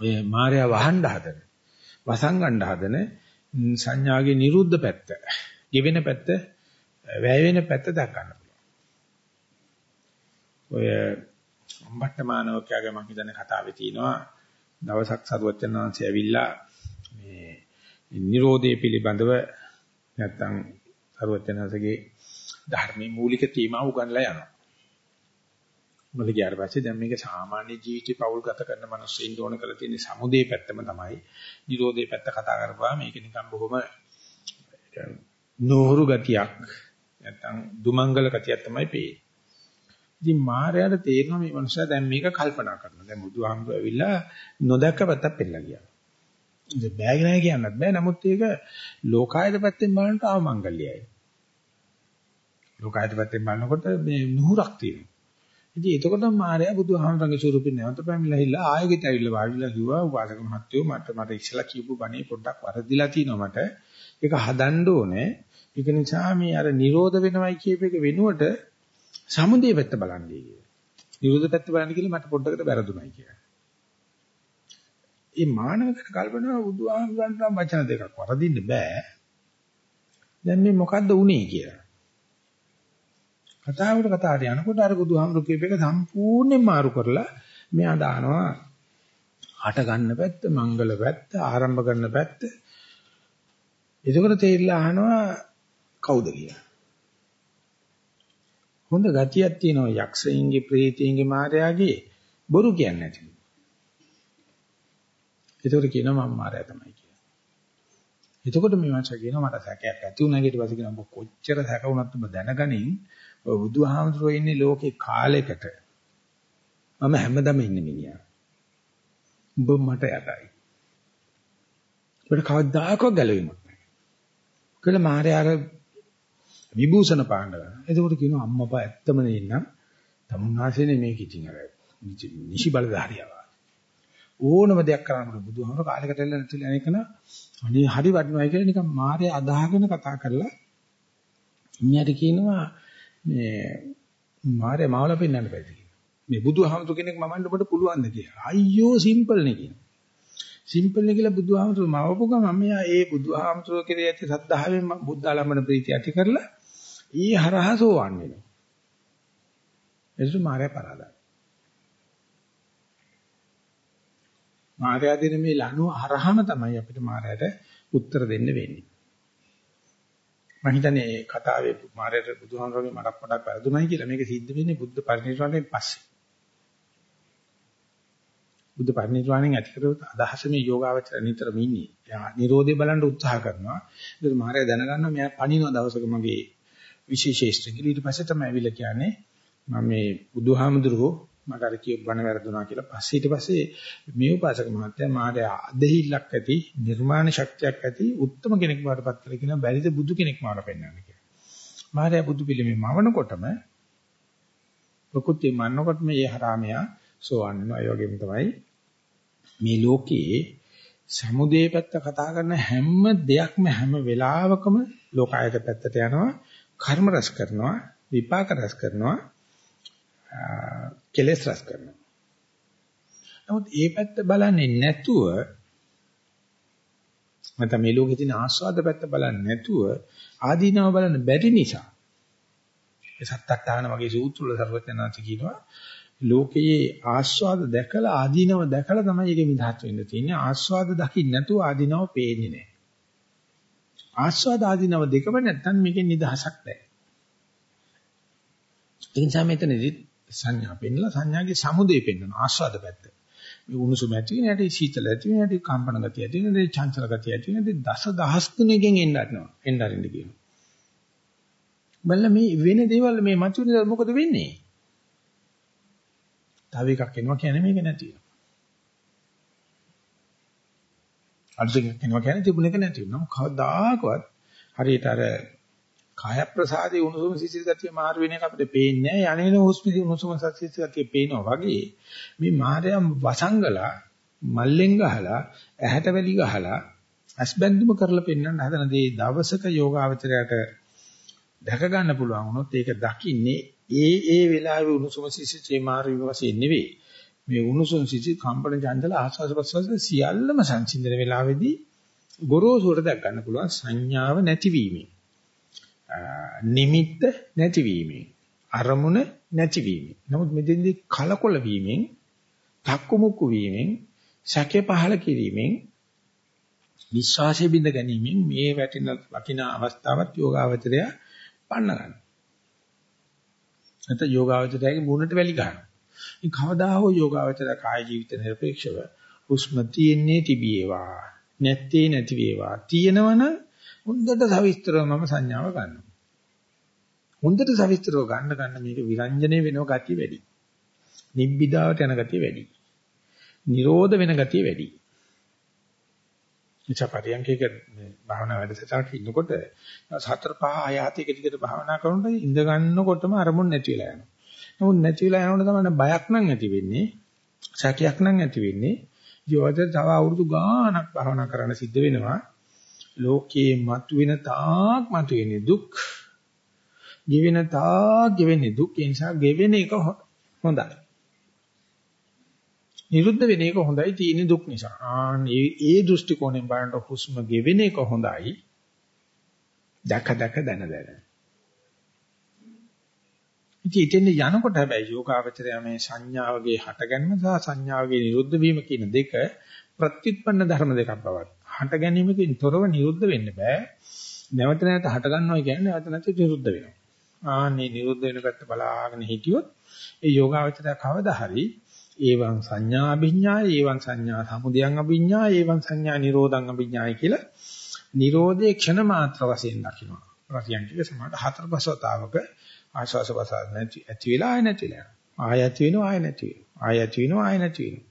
ඔය මායя වහන්න හදන වසංගණ්ඩ හදන සංඥාගේ නිරුද්ධ පැත්ත, ගෙවෙන පැත්ත, වැය වෙන පැත්ත දක් ගන්න පුළුවන්. ඔය අම්බට්ටමානවකයාගේ මම හිතන්නේ කතාවේ තියෙනවා දවසක් සරුවචන වංශය ඇවිල්ලා මේ නිරෝධය පිළිබඳව නැත්තම් සරුවචනසගේ ධර්මයේ මූලික තේමාව උගන්ලා යනවා. මොකද ගියාට පස්සේ දැන් මේක සාමාන්‍ය ජීවිතේ පෞල් ගත කරන මිනිස්සුන් ඕන කරලා තියෙන සමුදේ පැත්තම තමයි. නිරෝධේ පැත්ත කතා කරපුවා මේක නිකන් බොහොම නෝහරු ගතියක් නැත්තම් දුමංගල ගතියක් තමයි පේන්නේ. ඉතින් මායයට තේරෙනවා මේ මනුස්සයා දැන් මේක කල්පනා කරනවා. දැන් බුදුහාමුදුරුවෝ ඇවිල්ලා නොදැක්ක පැත්තක් පෙන්නලා ගියා. ඉතින් බෑග නැහැ කියන්නත් බෑ. නමුත් ඒක ලෝකායත පැත්තෙන් බලනකොට අවමංගල්‍යයි. ලෝකායත පැත්තෙන් බලනකොට මේ නුහුරක් තියෙනවා. ඉතින් එතකොට මාර්යා බුදුහාමරගේ ස්වරූපේ නැවත පැමිණලා ආයෙත් ඇවිල්ලා වාඩිලා කිව්වා උපාසක මහත්තයෝ මට මට ඉස්සලා කියපු බණේ පොඩ්ඩක් වරදිලා තිනවා මට. ඒක හදන්න ඕනේ. ඒක නිසා මේ අර නිරෝධ වෙනවයි කියප එක වෙනුවට සමුදේ පැත්ත බලන්නේ කියලා. නිරෝධ පැත්ත බලන්න කියලා මට පොඩ්ඩකට වැරදුණයි කියලා. මේ මානවකට කල්පනා බුදුහාමරන්ට වචන දෙකක් වරදින්න බෑ. දැන් මේ මොකද්ද උනේ කියලා. කතාවට කතාවට යනකොට අර බුදුහාමුදුරු කියප එක සම්පූර්ණයෙන් මාරු කරලා මෙයා දානවා හට ගන්න පැත්ත, මංගල පැත්ත, ආරම්භ කරන පැත්ත. එතකොට තේරිලා අහනවා කවුද කියලා. හොඳ ගතියක් තියෙනවා යක්ෂයින්ගේ, ප්‍රේතයින්ගේ, මායාගේ බොරු කියන්නේ නැති. එතකොට කියනවා මම මායාව තමයි කියලා. එතකොට මේ මාංශ කියනවා මට සැකයක් ඇති වුණා ඊට පස්සේ කියනවා කොච්චර සැක වුණත් ඔබ දැනගනින් ඔය බුදුහාමුදුරුවෝ ඉන්නේ ලෝකේ කාලයකට. මම හැමදාම ඉන්නේ මිනිහා. උඹ මට යටයි. ඒකට කවදාකවත් ගැලවීමක් නැහැ. කියලා මාරේ අර විභූෂණ පාණ්ඩව. එතකොට කියනවා අම්මපා ඇත්තම නෙන්නම් තමුන්හාසනේ මේක ඉතින් අර නිසි බලධාරියව. ඕනම දෙයක් කරන්නකොට බුදුහාමර කාලයකට එල්ල නැතිල අනේකන අනේ හරි වටිනවයි කියලා නිකන් මාරේ අදාහගෙන කතා කරලා ඉන්නට කියනවා මේ මාරේ මාවල පෙන්වන්න බැහැ කියලා. මේ බුදුහාමුදුර කෙනෙක් මමන්න ඔබට පුළුවන්ද කියලා. අයියෝ සිම්පල් නේ කියනවා. සිම්පල් නේ කියලා බුදුහාමුදුර මවපු ගමන් මෙයා ඒ බුදුහාමුදුර කෙරේ ඇති සද්ධාවෙන් බුද්ධ ආලම්බන ප්‍රීතිය ඇති කරලා ඊ හරහා සෝවන් වෙනවා. එසු මාරේ පරාදයි. මාරයා දෙන මේ ලනුව හරහාම තමයි අපිට මාරයට උත්තර දෙන්න වෙන්නේ. මම හිතන්නේ මේ කතාවේ මාරයට බුදුහාමරගේ මඩක් මඩක් වැරදුනයි කියලා මේක සිද්ධ වෙන්නේ බුද්ධ පරිනිර්වාණයෙන් පස්සේ. බුද්ධ පරිනිර්වාණයෙන් ඇති කරව අදහස මේ යෝගාවචර නිතරම ඉන්නේ. එයා Nirodhe බලන්න උත්සාහ කරනවා. ඒක මාරය දැනගන්නවා මෙයා පණින දවසක මගේ විශේෂේෂ්ඨ කියලා ඊට පස්සේ තමයි ඇවිල්ලා කියන්නේ මම මේ බුදුහාමුදුරුවෝ මට අර කියපු බණ වැරදුනා කියලා පස්සේ ඊට පස්සේ මේ උපාසක මහත්තයා මාට අදහිල්ලක් ඇති නිර්මාණ ශක්තියක් ඇති උත්තම කෙනෙක් වඩපත් කියලා කියන බැරිද බුදු කෙනෙක් මාට පෙන්වන්න කියලා. මාර්යා බුදු පිළිමේ මවනකොටම ප්‍රකෘතිය මන්නකොට මේ හරාමයා සෝවන් වෙනවා. ඒ වගේම තමයි මේ ලෝකයේ සමුදේ පැත්ත කතා කරන හැම දෙයක්ම හැම වෙලාවකම ලෝකායත පැත්තට යනවා. කර්ම රැස් කරනවා, විපාක රැස් කරනවා. කෙලෙස් රැස් කරනවා. නමුත් ඒ පැත්ත බලන්නේ නැතුව නැත්නම් මේ ලෝකේ තියෙන ආස්වාද පැත්ත බලන්නේ නැතුව ආදීනව බලන්න බැරි නිසා ඒ සත්තට්ඨාන වගේ සූත්‍ර වල සර්වඥාන්ති කියනවා ලෝකයේ ආස්වාද දැකලා ආදීනව දැකලා තමයි ඒකෙ මිදහත් වෙන්න තියෙන්නේ. ආස්වාද දකින්න නැතුව ආදීනව පේන්නේ නැහැ. ආස්වාද ආදීනව දෙකම නැත්තම් මේකෙන් නිදහසක් නැහැ. ඒ නිසා මෙතනදී සංඥා පෙන්නලා සංඥාගේ සමුදේ පෙන්වන ආස්වාද පැත්ත. මේ උණුසුම ඇති වෙන හැටි සීතල ඇති වෙන හැටි කම්පන ගතිය ඇති වෙන හැටි චංචල ගතිය ඇති වෙන හැටි දස දහස් ගුණයකින් එන්න ගන්නවා. එන්න අරින්න කියනවා. බල්ල මේ වෙන දේවල් මේ මතුවෙන මොකද වෙන්නේ? තව එකක් එනවා කියන්නේ මේක නැති වෙනවා. අලුත් එකක් එනවා කියන්නේ තිබුණ එක නැති වෙනවා. කවදාකවත් හරියට අර කාය ප්‍රසාදේ උණුසුම සිසිල් ගතිය මාරු වෙන එක අපිට පේන්නේ නැහැ. යන්නේ හොස්පිටි උණුසුම සිසිල් ගතිය පේනවා වගේ මේ මායම් වසංගලා මල්ලෙන් ගහලා ඇහැට වැලි ගහලා අස්බැඳුම කරලා පෙන්වන්න හදන දේ දවසක යෝගාවචරයට දැක ගන්න පුළුවන් වුණොත් ඒක දකින්නේ ඒ ඒ වෙලාවේ උණුසුම සිසිල් මාරු වශයෙන් නෙවෙයි. මේ උණුසුම් සිසිල් කම්පන චංචල ආස්වාද ප්‍රසවාස සියල්ලම සංසිඳන වෙලාවේදී ගොරෝසුවට දැක් ගන්න පුළුවන් සංඥාව නැතිවීමෙන්. නිමිත්ත නැතිවීමෙන් අරමුණ නැතිවීමෙන් නමුත් මෙතෙන්දී කලකොල වීමෙන් තක්කුමුක්කු වීමෙන් සැකේ පහල කිරීමෙන් විශ්වාසය බිඳ ගැනීමෙන් මේ වැටෙන වටිනා අවස්ථාවත් යෝගාවචරය පන්න ගන්න. නැත්නම් යෝගාවචරයගේ මුණට වැලි ගන්නවා. ඉතින් කවදා හෝ යෝගාවචර කාය ජීවිත නිර්පේක්ෂව හුස්ම තියෙන්නේ තිබේවා නැත්තේ නැති වේවා තියෙනවනම් හොඳට සවිස්තරව මම සංඥාව ගන්නවා. හොඳට සවිස්තරව ගන්න ගන්න මේක විරංජනේ වෙනව ගතිය වැඩි. නිබ්බිදාවට යන ගතිය වැඩි. නිරෝධ වෙන ගතිය වැඩි. ඉච්ඡාපරියන්කේක භාවනා වැඩසටහනක ඉන්නකොට සතර පහ ආය හත එක දිගට භාවනා කරනකොට ඉඳ ගන්නකොටම අරමුණ නැති වෙලා යනවා. නමුත් නැති වෙලා යනකොට තමයි බයක් නම් ඇති වෙන්නේ. සැකයක් නම් ඇති වෙන්නේ. ජීවිතේ තව අවුරුදු ගාණක් භාවනා කරන්න සිද්ධ වෙනවා. ලෝකයේ මතුවෙන තාක් මතුවෙන දුක් ගෙවෙන තාක් ගෙවෙන්නේ දුක් ඒ නිසා ගෙවෙන එක හොඳයි නිරුද්ධ වෙන එක හොඳයි තියෙන දුක් නිසා ආන් ඒ ඒ දෘෂ්ටි කෝණයෙන් බලනකොට හුස්ම ගෙවෙන එක හොඳයි දැක දැක දන දන ඉතින් එතෙන් යනකොට හැබැයි යෝගාවචරය මේ සංඥාවගේ හටගැන්ම සහ සංඥාවගේ නිරුද්ධ වීම කියන දෙක ප්‍රත්‍යুৎপন্ন ධර්ම දෙකක් බවත්. හට ගැනීමකින් තොරව නිරුද්ධ වෙන්න බෑ. නැවත නැවත හට ගන්නවා කියන්නේ නැවත නැවත නිරුද්ධ වෙනවා. ආන්නේ නිරුද්ධ වෙන පැත්ත බලාගෙන හිටියොත් ඒ යෝගාවචරය කවදා හරි ඒවං සංඥා අභිඥාය ඒවං සංඥා සමුදයං අභිඥාය ඒවං සංඥා නිරෝධං අභිඥාය කියලා නිරෝධයේ ක්ෂණ මාත්‍ර වශයෙන් දකිනවා. පරියන්තික සමාඩ හතර පහවතාවක ආශාස වසාර නැති ඇති වෙලා ආය නැති වෙලා. ආය ඇති වෙනවා ආය නැති වෙනවා. ආය ඇති වෙනවා ආය නැති වෙනවා.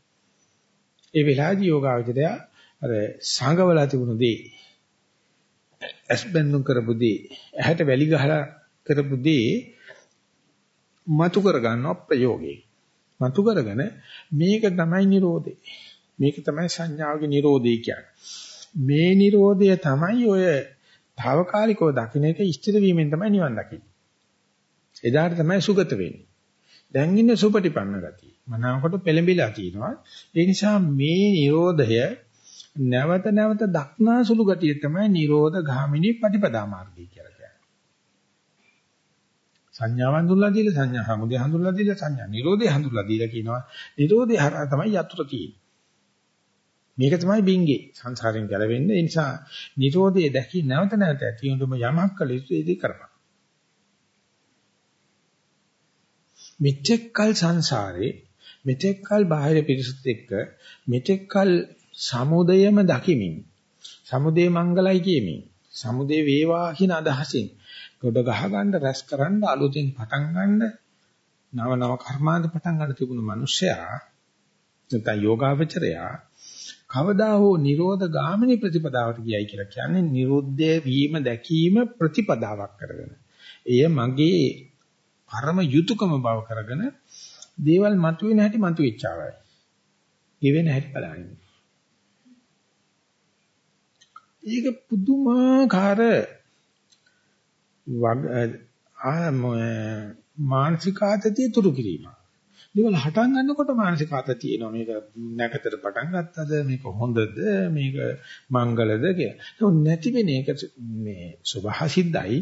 ඒ වෙලාවේදී යෝගාවචරය අර සංගවලා තිබුණු දේ ඇස්බෙන්දුම් කරපු දේ ඇහැට වැලි ගහලා කරපු දේ මතු කරගන්න ප්‍රයෝගේ මතු කරගෙන මේක තමයි Nirodhe මේක තමයි සංඥාවගේ Nirodhe කියන්නේ මේ Nirodhe තමයි ඔය తాවකාලිකව දකින්න එක ඉස්තිර වීමෙන් තමයි නිවන් දකින්නේ එදාට තමයි සුගත වෙන්නේ දැන් ඉන්නේ සුපටිපන්න ගතිය මනාවකට පෙළඹිලා තිනවා ඒ නිසා මේ Nirodhaය නැවත නැවත දක්නා සුළු ගතිය තමයි නිරෝධ ගාමිනී ප්‍රතිපදා මාර්ගය කියලා කියන්නේ. සංඥාව හඳුල්ලා දීලා සංඥා හැමුදේ හඳුල්ලා දීලා සංඥා නිරෝධය හඳුල්ලා දීලා කියනවා. නිරෝධය හරහා තමයි යතුරු තියෙන්නේ. මේක තමයි බින්ගේ සංසාරයෙන් ගැලවෙන්නේ. ඒ නිසා නිරෝධය දැකි නැවත නැවත ඇති වුණුම යමක් කළ යුතු ඒදී කරපන්. මෙතෙක්කල් සංසාරේ මෙතෙක්කල් බාහිර පිරිසුත් එක්ක මෙතෙක්කල් සමුදයම දකිමින් සමුදේ මංගලයි කියමින් සමුදේ වේවා කියන අදහසින් ගොඩ ගහ ගන්න රැස් කරන්න අලුතෙන් පටන් ගන්න නව නව කර්මාන්ත පටන් ගන්න තිබුණු මිනිසයා නැත්නම් යෝගාවචරයා කවදා හෝ නිරෝධ ගාමිනී ප්‍රතිපදාවට ගියයි කියලා කියන්නේ නිරුද්ධය වීම දැකීම ප්‍රතිපදාවක් කරගෙන. එය මගේ පරම යුතුයකම බව කරගෙන දේවල් මතුවෙන හැටි මතුවෙච්චාවයි. ගෙවෙන හැටි බලන්නේ. ඒක පුදුමාකාර මානසික ආතතිය තුරු කිරීම. දේවල් හටන් ගන්නකොට මානසික ආතතිය එනවා. මේක නැකතට පටන් ගත්තද මේක හොඳද මේක මංගලද කියලා. ඒක නැති වෙන එක මේ සබහා සිද්ධයි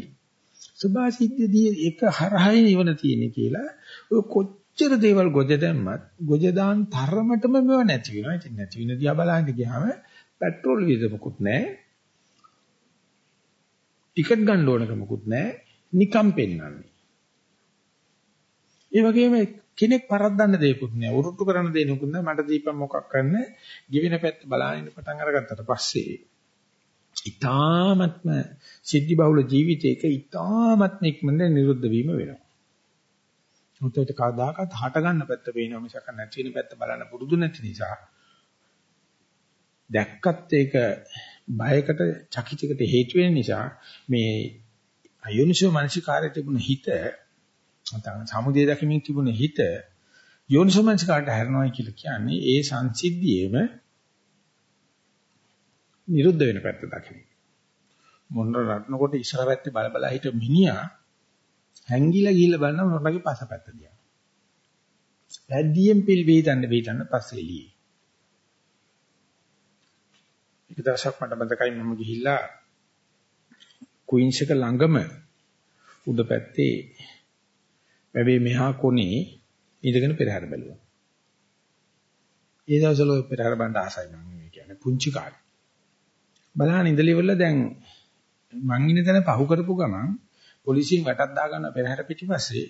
සබාසිද්ධියදී එක හරහයි නිවන තියෙන්නේ කියලා ඔය කොච්චර දේවල් ගොජ දැම්මත් ගොජ දාන් තරමටම මේව නැති වෙනවා. ඉතින් නැති වෙන දිහා බලන්න ගියාම පෙට්‍රෝල් වියදමකුත් නැහැ. ටිකට් ගන්න ඕනකමකුත් නැහැ. නිකම් පෙන්වන්නේ. ඒ වගේම කෙනෙක් පරද්දන්න දෙයක්වත් නෑ. උරුට්ටු කරන්න දෙයක්වත් නෑ. මට දීපන් මොකක් කරන්න. ගිවින පැත්ත බලාගෙන පටන් අරගත්තට පස්සේ ඊ타ත්ම සිද්ධි බහුල ජීවිතයක ඊ타ත්ම ඉක්මනට නිරුද්ධ වීම වෙනවා. මුතේට කවදාකවත් හට ගන්න පැත්ත පේනවා මිසක නැති වෙන පැත්ත බලන්න පුරුදු නැති නිසා දැක්කත් ඒක බයකට චකිතයකට හේතු වෙන නිසා මේ අයෝනිසෝ මානසිකාරයේ තිබුණ හිත නැත්නම් සමුදේ දකිමින් තිබුණ හිත යෝනිසෝ මානසිකාරට හැරෙනවා කියලා කියන්නේ ඒ සංසිද්ධියේම නිරුද්ධ වෙන පැත්ත දකින්න. මොන රටනකොට ඉස්සර පැත්තේ බල බල හිට මිනිහා හැංගිලා ගිහිල්ලා බලන මොනගේ පසපැත්ත දිහා. පැද්දියෙන් පිල් වේදන්න වේදන්න පස්සේ එළියේ. එක දවසක් මට මතකයි මම ගිහිල්ලා කුයින්ස් එක ළඟම උඩ පැත්තේ වැවේ මෙහා කොනේ ඉඳගෙන පෙරහැර බැලුවා. ඒ දවස්වල පෙරහැර බණ්ඩ ආසයි මම මේ කියන්නේ පුංචි කාලේ. බලහන් ඉඳලිවල දැන් මං ඉන්න තැන පහු කරපු ගමන් පොලිසියෙන් වටක් දාගන්න පෙරහැර පිටිපස්සේ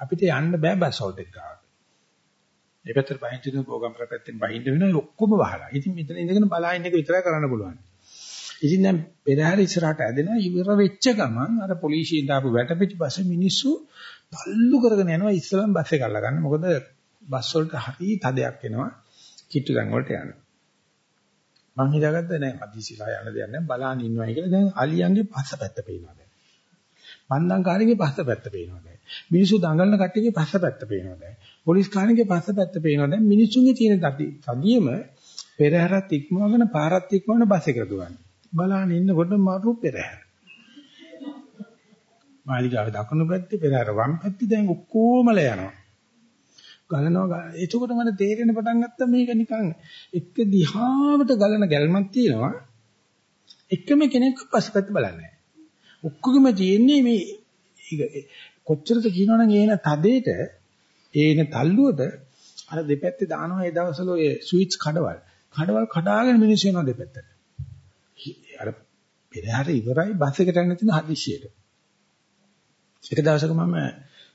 අපිට යන්න බෑ බස් හෝල්ට් එක ගාවට. ඒ පැත්තට බහින්න තියෙන ප්‍රෝග්‍රෑම් කර පැත්තෙන් බහින්න වෙනවා ඔක්කොම වහලා. ඉතින් මෙතන ඉඳගෙන බලා ඉන්න එක විතරයි කරන්න පුළුවන්. ඉතින් දැන් පෙරහැර ඉස්සරහට ඇදෙනවා ඉවර වෙච්ච ගමන් අර පොලිසියෙන් දාපු වැට පිටිපස්සේ මිනිස්සු තල්ලු කරගෙන යනවා ඉස්සලම් බස් එක අල්ලගන්න. මොකද බස් වලට හරි තදයක් එනවා. කිට්ටු ගන් වලට යනවා. මං හිතාගත්තා නෑ අදිසිලා යන දෙයක් නෑ බලාන ඉන්නවයි කියලා දැන් අලියන්ගේ පස්සපැත්ත පේනවා දැන්. පන්දංකාරගේ පස්සපැත්ත පේනවා දැන්. මිනිස්සු දඟලන කට්ටියගේ පස්සපැත්ත පේනවා දැන්. පොලිස් කාණිගේ පස්සපැත්ත පේනවා දැන්. මිනිස්සුන්ගේ තියෙන තදියම පෙරහැරත් ඉක්මවගෙන පාරත් ඉක්මවන බස් එකට දුවන්නේ. බලාන ඉන්නකොට මරු පෙරහැර. මාලිගාවේ දකුණු පැත්තේ පෙරහැර වම් පැත්තේ දැන් ඔක්කොමල යනවා. ගලනවා එතකොට මට තේරෙන්න පටන් ගත්තා මේක නිකන් එක දිහාවට ගලන ගැල්මක් තියෙනවා. එකම කෙනෙක් පස්සපැත්ත බලන්නේ ඔක්කොගෙම තියෙන්නේ මේ කොච්චරද කියනවනම් ඒන තදේට ඒන තල්ලුවට අර දෙපැත්තේ දානවා ඒ දවස්වල ඔය ස්විච් කඩවල්. කඩවල් කඩාගෙන මිනිස්සු යනවා දෙපැත්තට. අර පෙරහැර ඉවරයි බස් එකට යන්න තියෙන හදිස්සියට. එක දවසක මම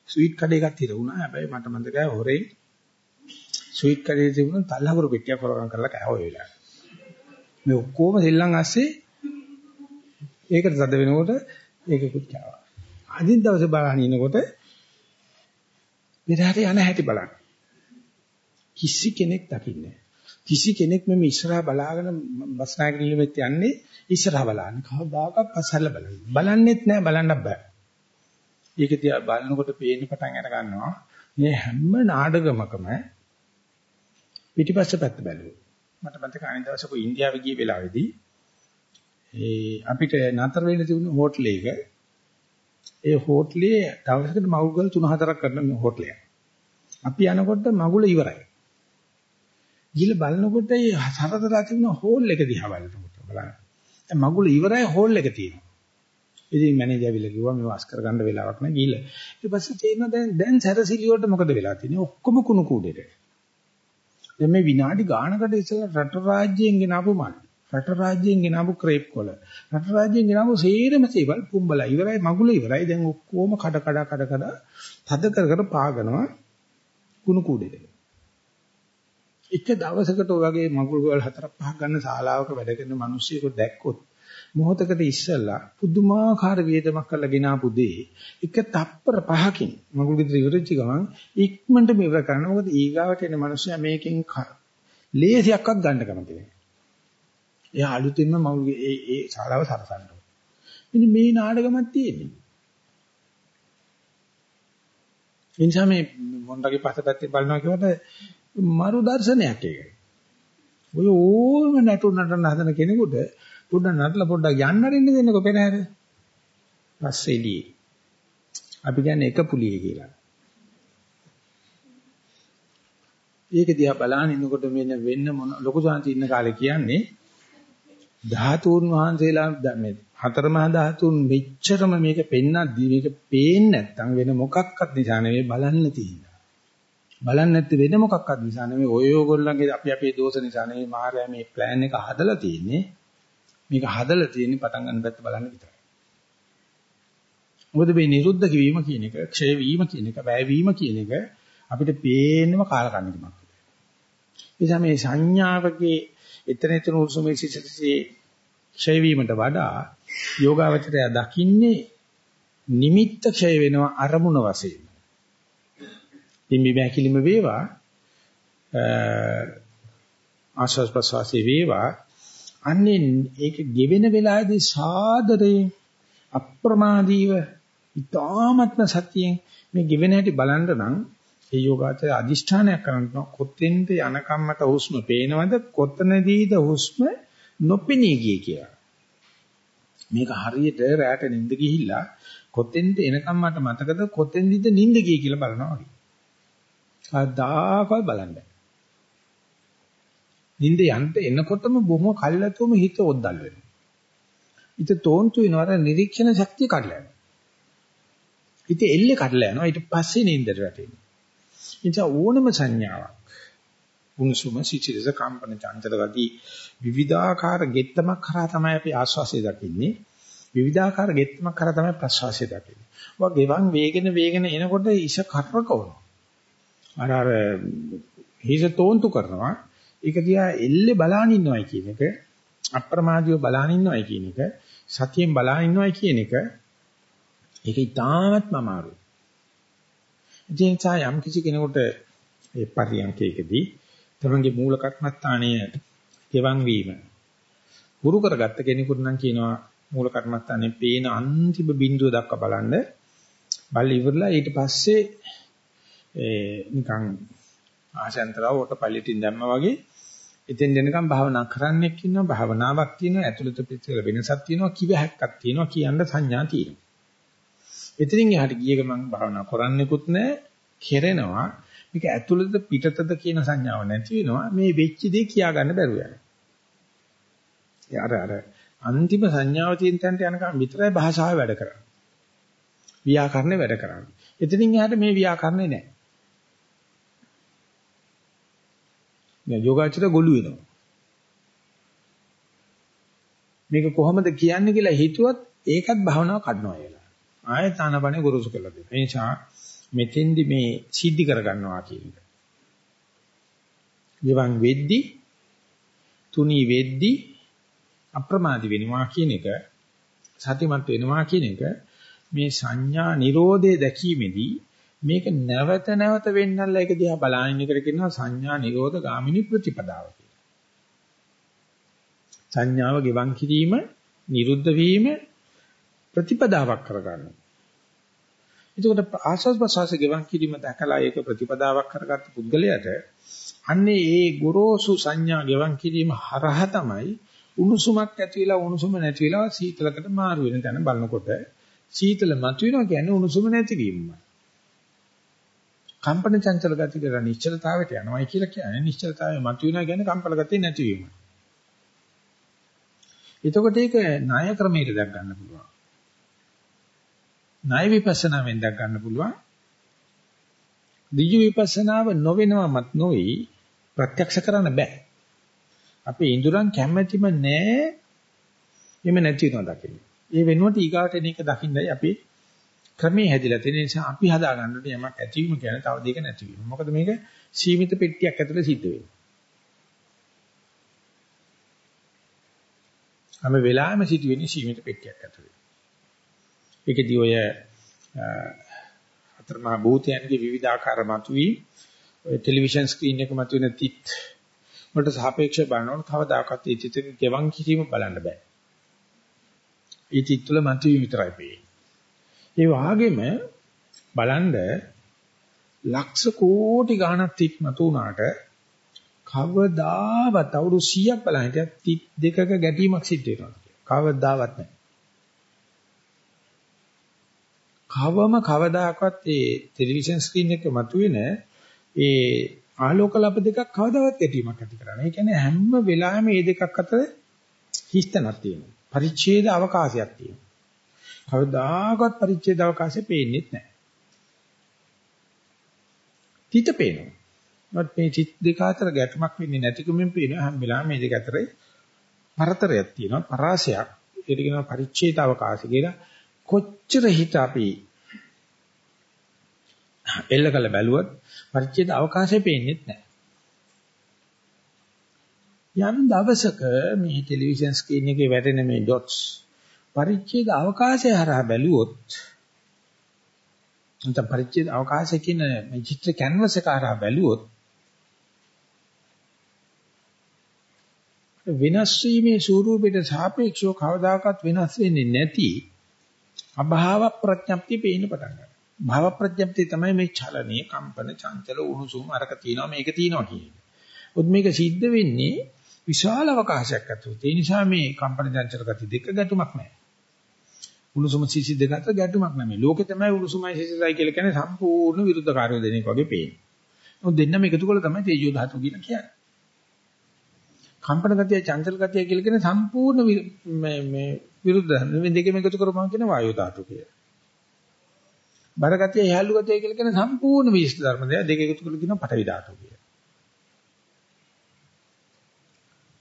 ස්වීට් කඩේ එකක් තිරුණා. හැබැයි මට මතකයි හොරේ ස්වීට් කඩේ තිබුණ තල්හවුරු පෙට්ටියක් හොරගම් කරලා කෑව වෙලා. මේ ඔක්කොම දෙල්ලන් ඇස්සේ ඒකට සද වෙනකොට ඒකකුත් කෑවා. අදින් දවසේ බලහන් ඉනකොට මෙතනට යන හැටි බලන්න. කිසි කෙනෙක් දකින්නේ කිසි කෙනෙක් මෙම ඉස්සරහා බලාගෙන බස් නායක නිලමෙත් යන්නේ ඉස්සරහා බලන්නේ. කවදාකවත් පස්සල්ල බලන්නේ. බලන්නෙත් නෑ බලන්න බෑ. ඒක දිහා බලනකොට පේන්න පටන් අර ගන්නවා මේ හැම නාඩගමකම පිටිපස්ස පැත්ත බැලුවා. මට මතකයි අනිත් දවසක ඉන්දියාවේ ගිය වෙලාවේදී ඒ අපිට නතර වෙන්න තිබුණ හෝටලයක ඒ හෝටලේ දවසකට මගුල් 3-4ක් කරන හෝටලයක්. අපි යනකොට මගුල ඉවරයි. ගිහලා බලනකොට ඒ සරදලා තිබුණ හෝල් එක දිහා බලනකොට බලන්න. දැන් මගුල ඉවරයි හෝල් එක තියෙනවා. ඉතින් මැනේජර් ඇවිල්ලා කිව්වා මේව අස් කරගන්න වෙලාවක් නැහැ ගිහලා. ඊට පස්සේ තේරෙනවා දැන් දැන් සැරසිලි වලට මොකද වෙලා තියෙන්නේ? ඔක්කොම කුණු කූඩේට. දැන් මේ විනාඩි ගානකට ඉස්සෙල්ලා රට රාජ්‍යයෙන් ගෙනාවු මල්. රට රාජ්‍යයෙන් ගෙනාවු ක්‍රේප් කොළ. රට රාජ්‍යයෙන් ගෙනාවු සේරම සේවල් පුම්බලා ඉවරයි මගුල ඉවරයි. දැන් ඔක්කොම කඩ කඩ කඩ කඩ තද කර කර පාගනවා කුණු කූඩේට. එක දවසකට ඔය වගේ මගුල් වල හතර පහක් ගන්න ශාලාවක වැඩ කරන මිනිස්සුයෙක් දැක්කොත් මොහොතකට ඉස්සෙල්ලා පුදුමාකාර වේදමක් කරලා ගෙනාපු දේ එක තප්පර පහකින් මගුල් ගෙදර ඉවරෙච්ච ගමන් ඉක්මනට මෙවර කරනවා මොකද ඊගාවට එන මිනිස්සයා මේකෙන් ලේසියක්වත් ගන්න කැමති නැහැ. එයා අලුතින්ම මගුල්ගේ ඒ ඒ ශාලාව සරසන්න ඕන. ඉතින් මේ නාටකමක් තියෙන්නේ. එනිසා මේ මොණ්ඩගේ පසපැත්තේ බලනවා කියවට මරු දර්ශනයක් ඒක. ඔය ඕම නටු නටන හදන කෙනෙකුට පොඩ්ඩක් නටලා පොඩ්ඩක් යන්න අරින්න දෙන්නකො පෙරහැර. පස්සේ එළියේ. අපි කියන්නේ එක පුලිය කියලා. ඒක දිහා බලන ඉන්නකොට මෙන්න වෙන්න මොන ලොකු සාන්ති ඉන්න කාලේ කියන්නේ ධාතුන් වහන්සේලා මේ හතර මහා ධාතුන් මෙච්චරම මේක පෙන්නද්දී මේක පේන්නේ නැත්නම් වෙන මොකක්වත් නිසා නෙවෙයි බලන්න තියෙනවා. බලන්නේ නැත්te වෙන මොකක්වත් නිසා නෙවෙයි ඔය ඕගොල්ලන්ගේ අපි අපේ දෝෂ නිසා නෙවෙයි මාර්යා මේ plan එක හදලා තියෙන්නේ. මේක හදලා තියෙන්නේ පටන් ගන්න පැත්ත බලන්න විතරයි. මොකද මේ නිරුද්ධ කිවීම කියන එක, ක්ෂය වීම කියන එක, වැය වීම කියන එක අපිට පේන්නම කාලකන්නිකමක්. නිසා මේ සංඥාවකේ එතන එතන උසුමේ සිසිසේ ක්ෂය වීමට වඩා යෝගාවචරය දකින්නේ නිමිත්ත ක්ෂය වෙනවා අරමුණ වශයෙන්. ඉම්බි බැකිලිම වේවා ආශස් ප්‍රසවාසී වේවා අන්නේ ඒක ගෙවෙන වෙලාවේදී සාදරේ අප්‍රමාදීව ඊ타ත්ම සතියෙන් මේ ගෙවෙන හැටි බලන්න නම් ඒ යෝගාචරය අදිෂ්ඨානයක් කරනවා කොතෙන්ද යනකම්මට හුස්ම පේනවද කොතනදීද හුස්ම නොපෙනී ගියේ කියලා. මේක හරියට රැට නිින්ද ගිහිල්ලා කොතෙන්ද එනකම් මට මතකද කොතෙන්දද නිින්ද ගියේ කියලා බලනවා වගේ. කවදාකවත් බලන්න නිින්ද යන්න එනකොටම බොහොම කල්ලාතුම හිත ඔද්දල් වෙනවා. හිත තෝන්තු වෙනවා නිරීක්ෂණ ශක්තිය කඩලා යනවා. හිත එල්ලේ කඩලා යනවා ඊට පස්සේ නිින්දට වැටෙනවා. නිසා ඕනම සංඥාවක් උණුසුම සිචිලස කම්පන චංචල ගති විවිධාකාර ගෙත්තමක් කරා තමයි අපි ආස්වාසිය දකින්නේ විවිධාකාර ගෙත්තමක් කරා තමයි ප්‍රසවාසය දකින්නේ. ඔවා ගෙවන් වේගෙන වේගෙන එනකොට ඉෂ කරකවනවා. අර අර හිස තෝන්තු කරනවා. ඒක දිහා එල්ලේ බලාන ඉන්නවයි කියන එක අප්‍රමාදීව බලාන ඉන්නවයි කියන එක සතියෙන් බලාන ඉන්නවයි කියන එක ඒක ඉතාමත්ම අමාරුයි. ඉතින් සා යම් කිසි කෙනෙකුට ඒ පරියන්කේකදී තමන්ගේ මූල කර්මස්ථානයේ ගෙවන් වීම හුරු කරගත්ත කෙනෙකුට නම් කියනවා මූල කර්මස්ථානයේ පේන අන්තිම බිඳුව දක්වා බලන්න බල ඉවරලා ඊට පස්සේ ඒ නිකන් ආශයන්තරව උට පල්ලිටින් දැම්මා වගේ එතෙන් දෙනකම් භාවනා කරන්නෙක් ඉන්නවා භාවනාවක් තියෙනවා ඇතුළත පිටතල වෙනසක් තියෙනවා කිව හැක්කක් තියෙනවා කියන්න සංඥා තියෙනවා එතනින් එහාට ගිය ගමන් භාවනා කරන්නෙකුත් නැහැ, කෙරෙනවා. මේක ඇතුළත පිටතද කියන සංඥාව නැති වෙනවා. මේ වෙච්ච දේ කියා ගන්න බැරුව යනවා. අර අර අන්තිම සංඥාව තියෙන තැනට යනකම් විතරයි භාෂාව වැඩ කරන්නේ. ව්‍යාකරණේ වැඩ කරන්නේ. එතනින් එහාට මේ ව්‍යාකරණේ නැහැ. යෝගාචර ගොළු වෙනවා. මේක කොහොමද කියන්නේ කියලා හිතුවත් ඒකත් භවනාව කඩනවා කියලා. ආයෙත් ආනපනේ ගුරුසු කරලා දෙනවා. ඒ නිසා මෙතෙන්දි මේ සිද්ධි කරගන්නවා කියන එක. ජීවන් වෙද්දි තුනී වෙද්දි අප්‍රමාදී වෙනවා කියන එක සතිමත් වෙනවා කියන එක මේ සංඥා නිරෝධය දැකීමේදී මේක නැවත නැවත වෙන්නල්ලා ඒක දිහා බලන එකට කියනවා සංඥා නිරෝධ ගාමිනී ප්‍රතිපදාව කියලා. සංඥාව ගෙවන් කිරීම, නිරුද්ධ වීම ප්‍රතිපදාවක් කරගන්නවා. එතකොට ආස්වාද ප්‍රසවාස ගෙවන් කිරීම දැකලා ඒක ප්‍රතිපදාවක් කරගත්ත පුද්ගලයාට අන්නේ ඒ ගොරෝසු සංඥා ගෙවන් කිරීම හරහා තමයි උණුසුමක් ඇති වෙලා උණුසුම නැති වෙලා සීතලකට මාරු වෙන තැන බලනකොට සීතල මතුවෙනවා කියන්නේ උණුසුම නැතිවීමයි. කම්පන චංචල ගති කරලා නිශ්චලතාවයට යනවායි කියලා කියන්නේ නිශ්චලතාවය මතුවෙනවා කියන්නේ කම්පල ගතිය නැතිවීමයි. එතකොට ඒක ණය ක්‍රමයට දැක් ගන්න පුළුවන්. ණය විපස්සනාවෙන් දක් ගන්න පුළුවන්. දිජු විපස්සනාව නොවෙනවමත් නොයි ප්‍රත්‍යක්ෂ කරන්න බෑ. අපේ ඉඳුරන් කැමැතිම නෑ එමෙ නැති වෙනවා දකින්න. ඒ වෙනුවට ඊගාට එන එක දකින්නයි අපි ක්‍රමයේ හැදිලා තියෙන නිසා අපි හදා ගන්නට යමක් ඇතිවීම කියන්නේ තව දෙයක නැතිවීම. මොකද මේක සීමිත පෙට්ටියක් ඇතුලේ සිද්ධ වෙන්නේ. හැම වෙලාවෙම සිදුවෙන්නේ සීමිත පෙට්ටියක් ඇතුලේ. ඒකදී ඔය අතරමා භූතයන්ගේ විවිධාකාර මතුවී ඔය ටෙලිවිෂන් ස්ක්‍රීන් එක මතුවෙන තිත් වලට සාපේක්ෂව බලනකොට කවදාකවත් ඒ චිත්‍රක ගෙවන් කිරීම බලන්න බෑ. ඒ චිත් තුළ මතුවීම විතරයි පේන්නේ. ඒ වගේම බලන්න ලක්ෂ කෝටි ගණක් තිත් මතුණාට කවදාවත් අවුරුදු 100ක් බලන හිටියත් තිත් දෙකක ගැටීමක් සිද්ධ වෙනවා. කවදාවත් නැහැ. කවම කවදාකවත් ඒ ටෙලිවිෂන් ස්ක්‍රීන් එකේ මතුවෙන ඒ ආලෝක ලප දෙකක් කවදාවත් ගැටීමක් ඇති කරන්නේ. ඒ කියන්නේ හැම වෙලාවෙම මේ දෙකක් අතර හිස්තනක් තියෙනවා. පරිච්ඡේද අවකාශයක් තියෙනවා. කවදාකවත් පරිච්ඡේද අවකාශය පේන්නේ නැහැ. තිත පේනවා. මත් මේ චිත් දෙක අතර ගැටුමක් වෙන්නේ නැතිකමෙන් පේනවා හැම වෙලාවෙම මේ දෙක අතරේ පරතරයක් තියෙනවා පරාසයක්. ඒක කියනවා පරිච්ඡේද අවකාශය කියලා. කොච්චර හිත අපි එල්ල කළ බැලුවත් පරිච්ඡේද අවකාශය පේන්නේ නැහැ. යම් දවසක මේ ටෙලිවිෂන් ස්ක්‍රීන් එකේ වැටෙන මේ ඩොට්ස් පරිච්ඡේද අවකාශය හරහා බැලුවොත් නැත්නම් පරිච්ඡේද අවකාශය කියන මේ චිත්‍ර කැන්වස් එක හරහා බැලුවොත් වෙනස් වීමේ ස්වරූපයට සාපේක්ෂව කවදාකවත් වෙනස් වෙන්නේ නැති අභාව ප්‍රඥප්තිය පේන්න පටන් ගන්නවා. භාව ප්‍රඥප්තිය තමයි මේ චලනීය කම්පන චංචල උණුසුම් අරක තියෙනවා මේක තියෙනවා කියන්නේ. උත් මේක සිද්ධ වෙන්නේ විශාල අවකාශයක් ඇතුළත. ඒ නිසා මේ කම්පන චංචල ගති දෙක ගැටුමක් නැහැ. උණුසුම සිසි දෙක අතර ගැටුමක් නැහැ. ලෝකේ තමයි උණුසුමයි සිසිසයි කියලා කියන්නේ සම්පූර්ණ විරුද්ධ කාර්යය දෙන එක වගේ පේන්නේ. මොකද දෙන්නම එකතු කළ තමයි තේජෝ ධාතු කියන කියන්නේ. කම්පන ගතිය චංචල ගතිය කියලා කියන්නේ සම්පූර්ණ මේ මේ විරුද්ධ මේ දෙකම එකතු කරපුවම කියන වායු ධාතු කියලා. බර ගතිය යහළු ගතිය කියලා කියන සම්පූර්ණ විශේෂ ධර්ම දෙක එකතු කරලා කියන පටවි ධාතු කියලා.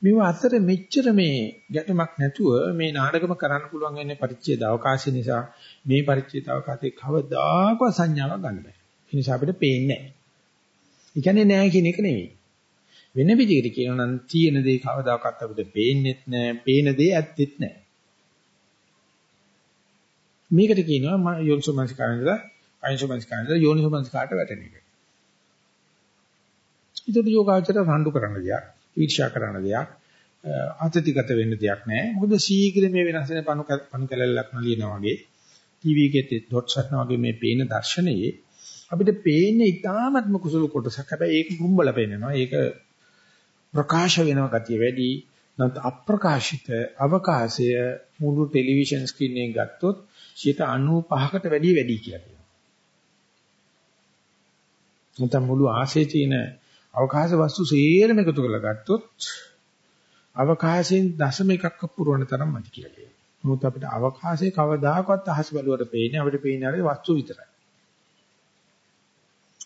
මේව අතර මෙච්චර මේ ගැටමක් නැතුව මේ නාටකම කරන්න පුළුවන් වෙන්නේ පරිච්ඡේද අවකාශය නිසා මේ පරිච්ඡේද අවකාශයේ කවදාකවත් සංඥාවක් ගන්න බෑ. ඒ නිසා අපිට පේන්නේ නැහැ. ඒ කියන්නේ නැහැ කියන එක නෙවෙයි. වෙන විදිහට කියනවා නම් තියෙන දේ කවදාකවත් අපිට පේන්නේත් නැහැ, පේන දේ ඇත්තෙත් නැහැ. මේකට කියනවා යෝනිසෝමනස්කාරයද අයෝනිසෝමනස්කාරයද යෝනිසෝමනස්කාරට වැටෙන එක. ඒකට යෝගාචර රණ්ඩු කරන්න දෙයක්, ඊර්ෂ්‍යා කරන්න දෙයක්, අතතිගත වෙන්න දෙයක් නැහැ. මොකද ශීඝ්‍ර මේ වෙනස් වෙන පණු පණු කැලලක් නලියනා වගේ ටීවී එකේ ඩොට්ස් හටනවා වගේ මේ පේන දර්ශනයේ අපිට පේන්නේ ඊටාත්ම කුසල කොටසක්. හැබැයි ඒක කුඹල පේනවා. ඒක ප්‍රකාශ වෙනවා ගතිය වැඩි. නැත් අප්‍රකාශිත අවකාශය මුළු ටෙලිවිෂන් ස්ක්‍රීන් එකෙන් ගත්තොත් 95කට වැඩිය වැඩි කියලා කියනවා. නැත්නම් මුළු ආශේ තියෙන අවකාශ වස්තු සේරම එකතු කරලා ගත්තොත් අවකාශයෙන් දශම එකක් පුරවන තරම් මදි කියලා කියනවා. මොකද අපිට අවකාශයේ කවදාකවත් අහස බැලුවට පේන්නේ අපිට පේන්නේ අර වස්තු විතරයි.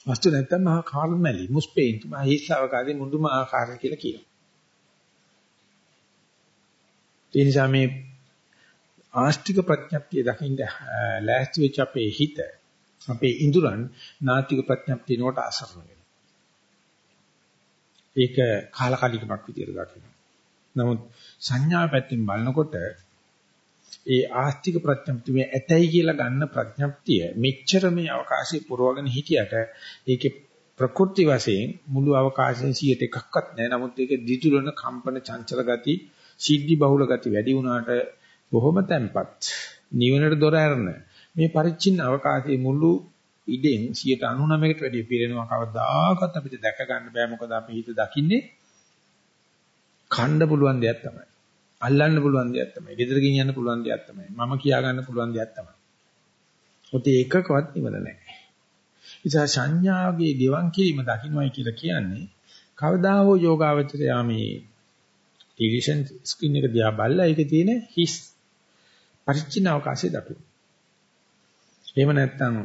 වස්තු නැත්තම් මහා කාර්මැලි මුස්පේන්තු මහා හිස් අවකාශයේ මුඳුම ආකාරය කියලා කියනවා. ඒ නිසා මේ ආස්තික ප්‍රඥප්තිය දකින්න ලෑස්ති වෙච්ච අපේ හිත අපේ ඉඳුරන් නාතික ප්‍රඥප්තිය නෝට අසරණ වෙනවා. ඒක කාලකලිකමක් විදියට දකිනවා. නමුත් සංඥා පැත්තෙන් බලනකොට ඒ ආස්තික ප්‍රඥප්තිය මේ ඇතයි කියලා ගන්න ප්‍රඥප්තිය මෙච්චර මේ අවකාශයේ පුරවගෙන හිටියට ඒකේ ප්‍රකෘති වශයෙන් මුළු අවකාශයෙන් 100ට එකක්වත් නැහැ. නමුත් ඒක දිතුලන කම්පන චංචල ගති, සිද්ධි බහුල ගති වැඩි වුණාට බොහොම තැම්පත් නිවනට දොර ඇරන මේ පරිච්ඡින්න අවකාශයේ මුළු ඉඩෙන් 99කට වැඩිය පිරෙනවා. කවදාකවත් අපිට දැක ගන්න බෑ. මොකද අපි හිත දකින්නේ කණ්ඩ පුළුවන් දෙයක් තමයි. අල්ලන්න පුළුවන් දෙයක් තමයි. ගෙදර ගෙනියන්න පුළුවන් දෙයක් තමයි. මම කියා ගන්න පුළුවන් දෙයක් තමයි. ඔතේ එකකවත් නිවන නැහැ. ඉතින් සංඥාගේ ගෙවන් කිරීම දකින්නයි කියලා කියන්නේ කවදා හෝ යෝගාවචරයා මේ ටෙලිවිෂන් ස්ක්‍රීන් එක දිහා බලලා ඒකේ තියෙන හිස් පරිච්ඡින්න අවකාශය දකින්න. එහෙම නැත්නම්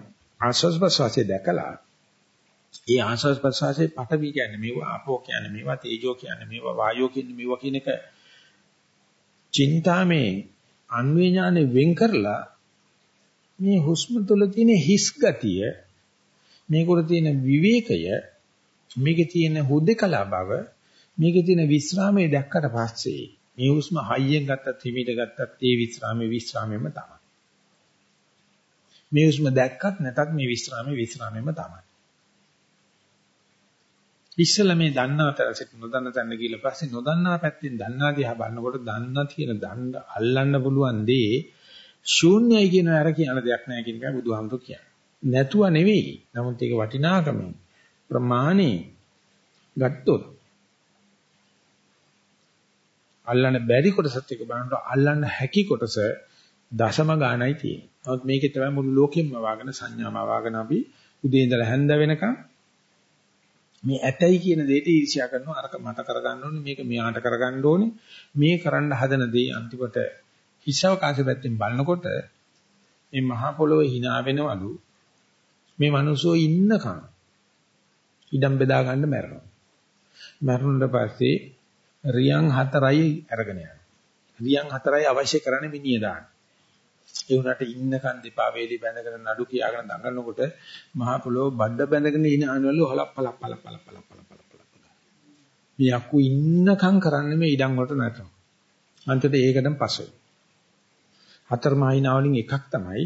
ආස්වාස් ප්‍රසවාසය දැකලා ඒ ආස්වාස් ප්‍රසවාසයේ පටවි කියන්නේ මේවා ආපෝ කියන්නේ මේවා තේජෝ කියන්නේ මේවා වායෝ කියන්නේ මේවා කියන එක චින්තාමේ අන්වේ ඥානෙ වෙන් කරලා මේ හුස්ම තුළ තියෙන හිස් ගතිය මේකට තියෙන විවේකය මේකේ තියෙන හුදකලා බව මේකේ තියෙන විස්රාමයේ දැක්කට පස්සේ මේ හුස්ම හයියෙන් ගත්තත් හිමීට ගත්තත් ඒ විස්රාමයේ විස්රාමෙම තමයි. මේ හුස්ම දැක්කත් නැතත් මේ විස්රාමයේ විස්රාමෙම තමයි. ඉස්සෙල්ලා මේ දන්නා තරසෙත් නොදන්න තැන ගිහලා පස්සේ නොදන්නා පැත්තෙන් දන්නා දිහා බලනකොට දන්නා තියෙන දන්න අල්ලන්න පුළුවන් දේ ශූන්‍යයි කියන අර කියන දෙයක් නෑ කියන එකයි බුදුහාමුදුරු කියන්නේ. නැතුව නෙවෙයි. නමුත් ඒක වටිනාකමෙන් ප්‍රමාණේ ගත්තොත් අල්ලන්න බැරි කොටසත් එක බලනකොට අල්ලන්න හැකි කොටස දශම ගාණයි තියෙන්නේ. නමුත් මේකේ තමයි මුළු ලෝකෙම වාගෙන සංඥාම වාගෙන අපි උදේ ඉඳලා හැන්ද වෙනකන් මේ ඇතයි කියන දෙයට ඊර්ෂ්‍යා කරනවා. අරක මට කරගන්න ඕනේ මේක මෙයාට කරගන්න ඕනේ. මේ කරන්න හදන දේ අන්තිමට හිස්සවකාශ පැත්තෙන් බලනකොට මේ මහා පොළොවේ hina වෙනවලු. මේ මිනිස්සෝ ඉන්නකම් ඉඩම් බෙදා ගන්න මැරෙනවා. මැරුණට පස්සේ රියන් හතරයි අරගෙන යනවා. රියන් හතරයි අවශ්‍ය කරන්නේ මිනිය දාන්න. ඒ උනට ඉන්නකන් දෙපා වේලි බැඳගෙන නඩු කියාගෙන දඟලනකොට මහා පොළොව බඩ බැඳගෙන ඉන අනවලු හලක් පලක් පලක් පලක් පලක් පලක් පලක් මේ අකු ඉන්නකන් කරන්නේ මේ ඉඩම් වලට නැතන අන්තිමට ඒකටම පස්සේ. හතර මහිනා වලින් එකක් තමයි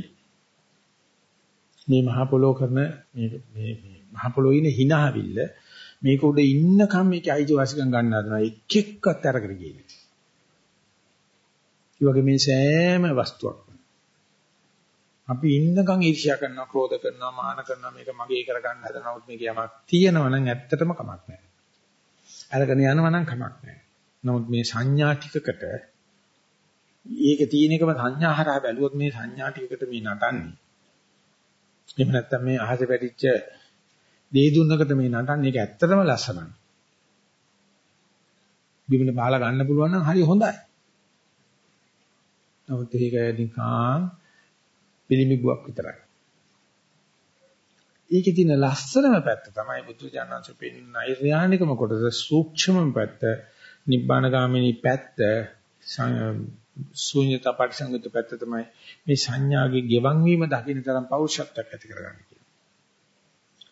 මේ මහා පොළොව කරන මේ මේ මේ මහා පොළොවේ ඉන hinaවිල්ල මේක උඩ ඉන්නකම් මේකේ අයිතිවාසිකම් ගන්න හදනවා එක් එක්කත් අරගෙන ගියේ. ඒ වගේ මේ සෑම වස්තුවක් අපි ඉන්නකම් ඊර්ෂ්‍යා කරනවා, ක්‍රෝධ කරනවා, මාන කරනවා මේක මගේ කරගන්න හදනවා. නමුත් මේක යමක් තියෙනවා නම් ඇත්තටම කමක් නැහැ. අරගෙන යනවා නම් කමක් නැහැ. නමුත් මේ සංඥා ටිකකට ඒක තියෙන එකම සංඥා හරහා බැලුවොත් මේ සංඥා ටිකකට මේ නටන්නේ. එහෙම නැත්නම් මේ අහසේ පැටිච්ච දේ දුන්නකට මේ නටන්නේ ඒක ඇත්තටම ලස්සනයි. බිමින බහලා ගන්න පුළුවන් නම් හරි හොඳයි. නමුත් ඒක නිකන් පිළිමිබුවක් විතරයි. ඒකේ තියෙන ලස්සනම පැත්ත තමයි බුදුජානනාංශ පෙන්නන නෛර්යානිකම කොටස සූක්ෂමම පැත්ත නිබ්බාන ගාමිනී පැත්ත ශූන්‍යතා පරිසංගත පැත්ත තමයි මේ සංඥාගේ ගෙවන් වීම දකින්න තරම් පෞරුෂත්වයක් ඇති කරගන්න කියන්නේ.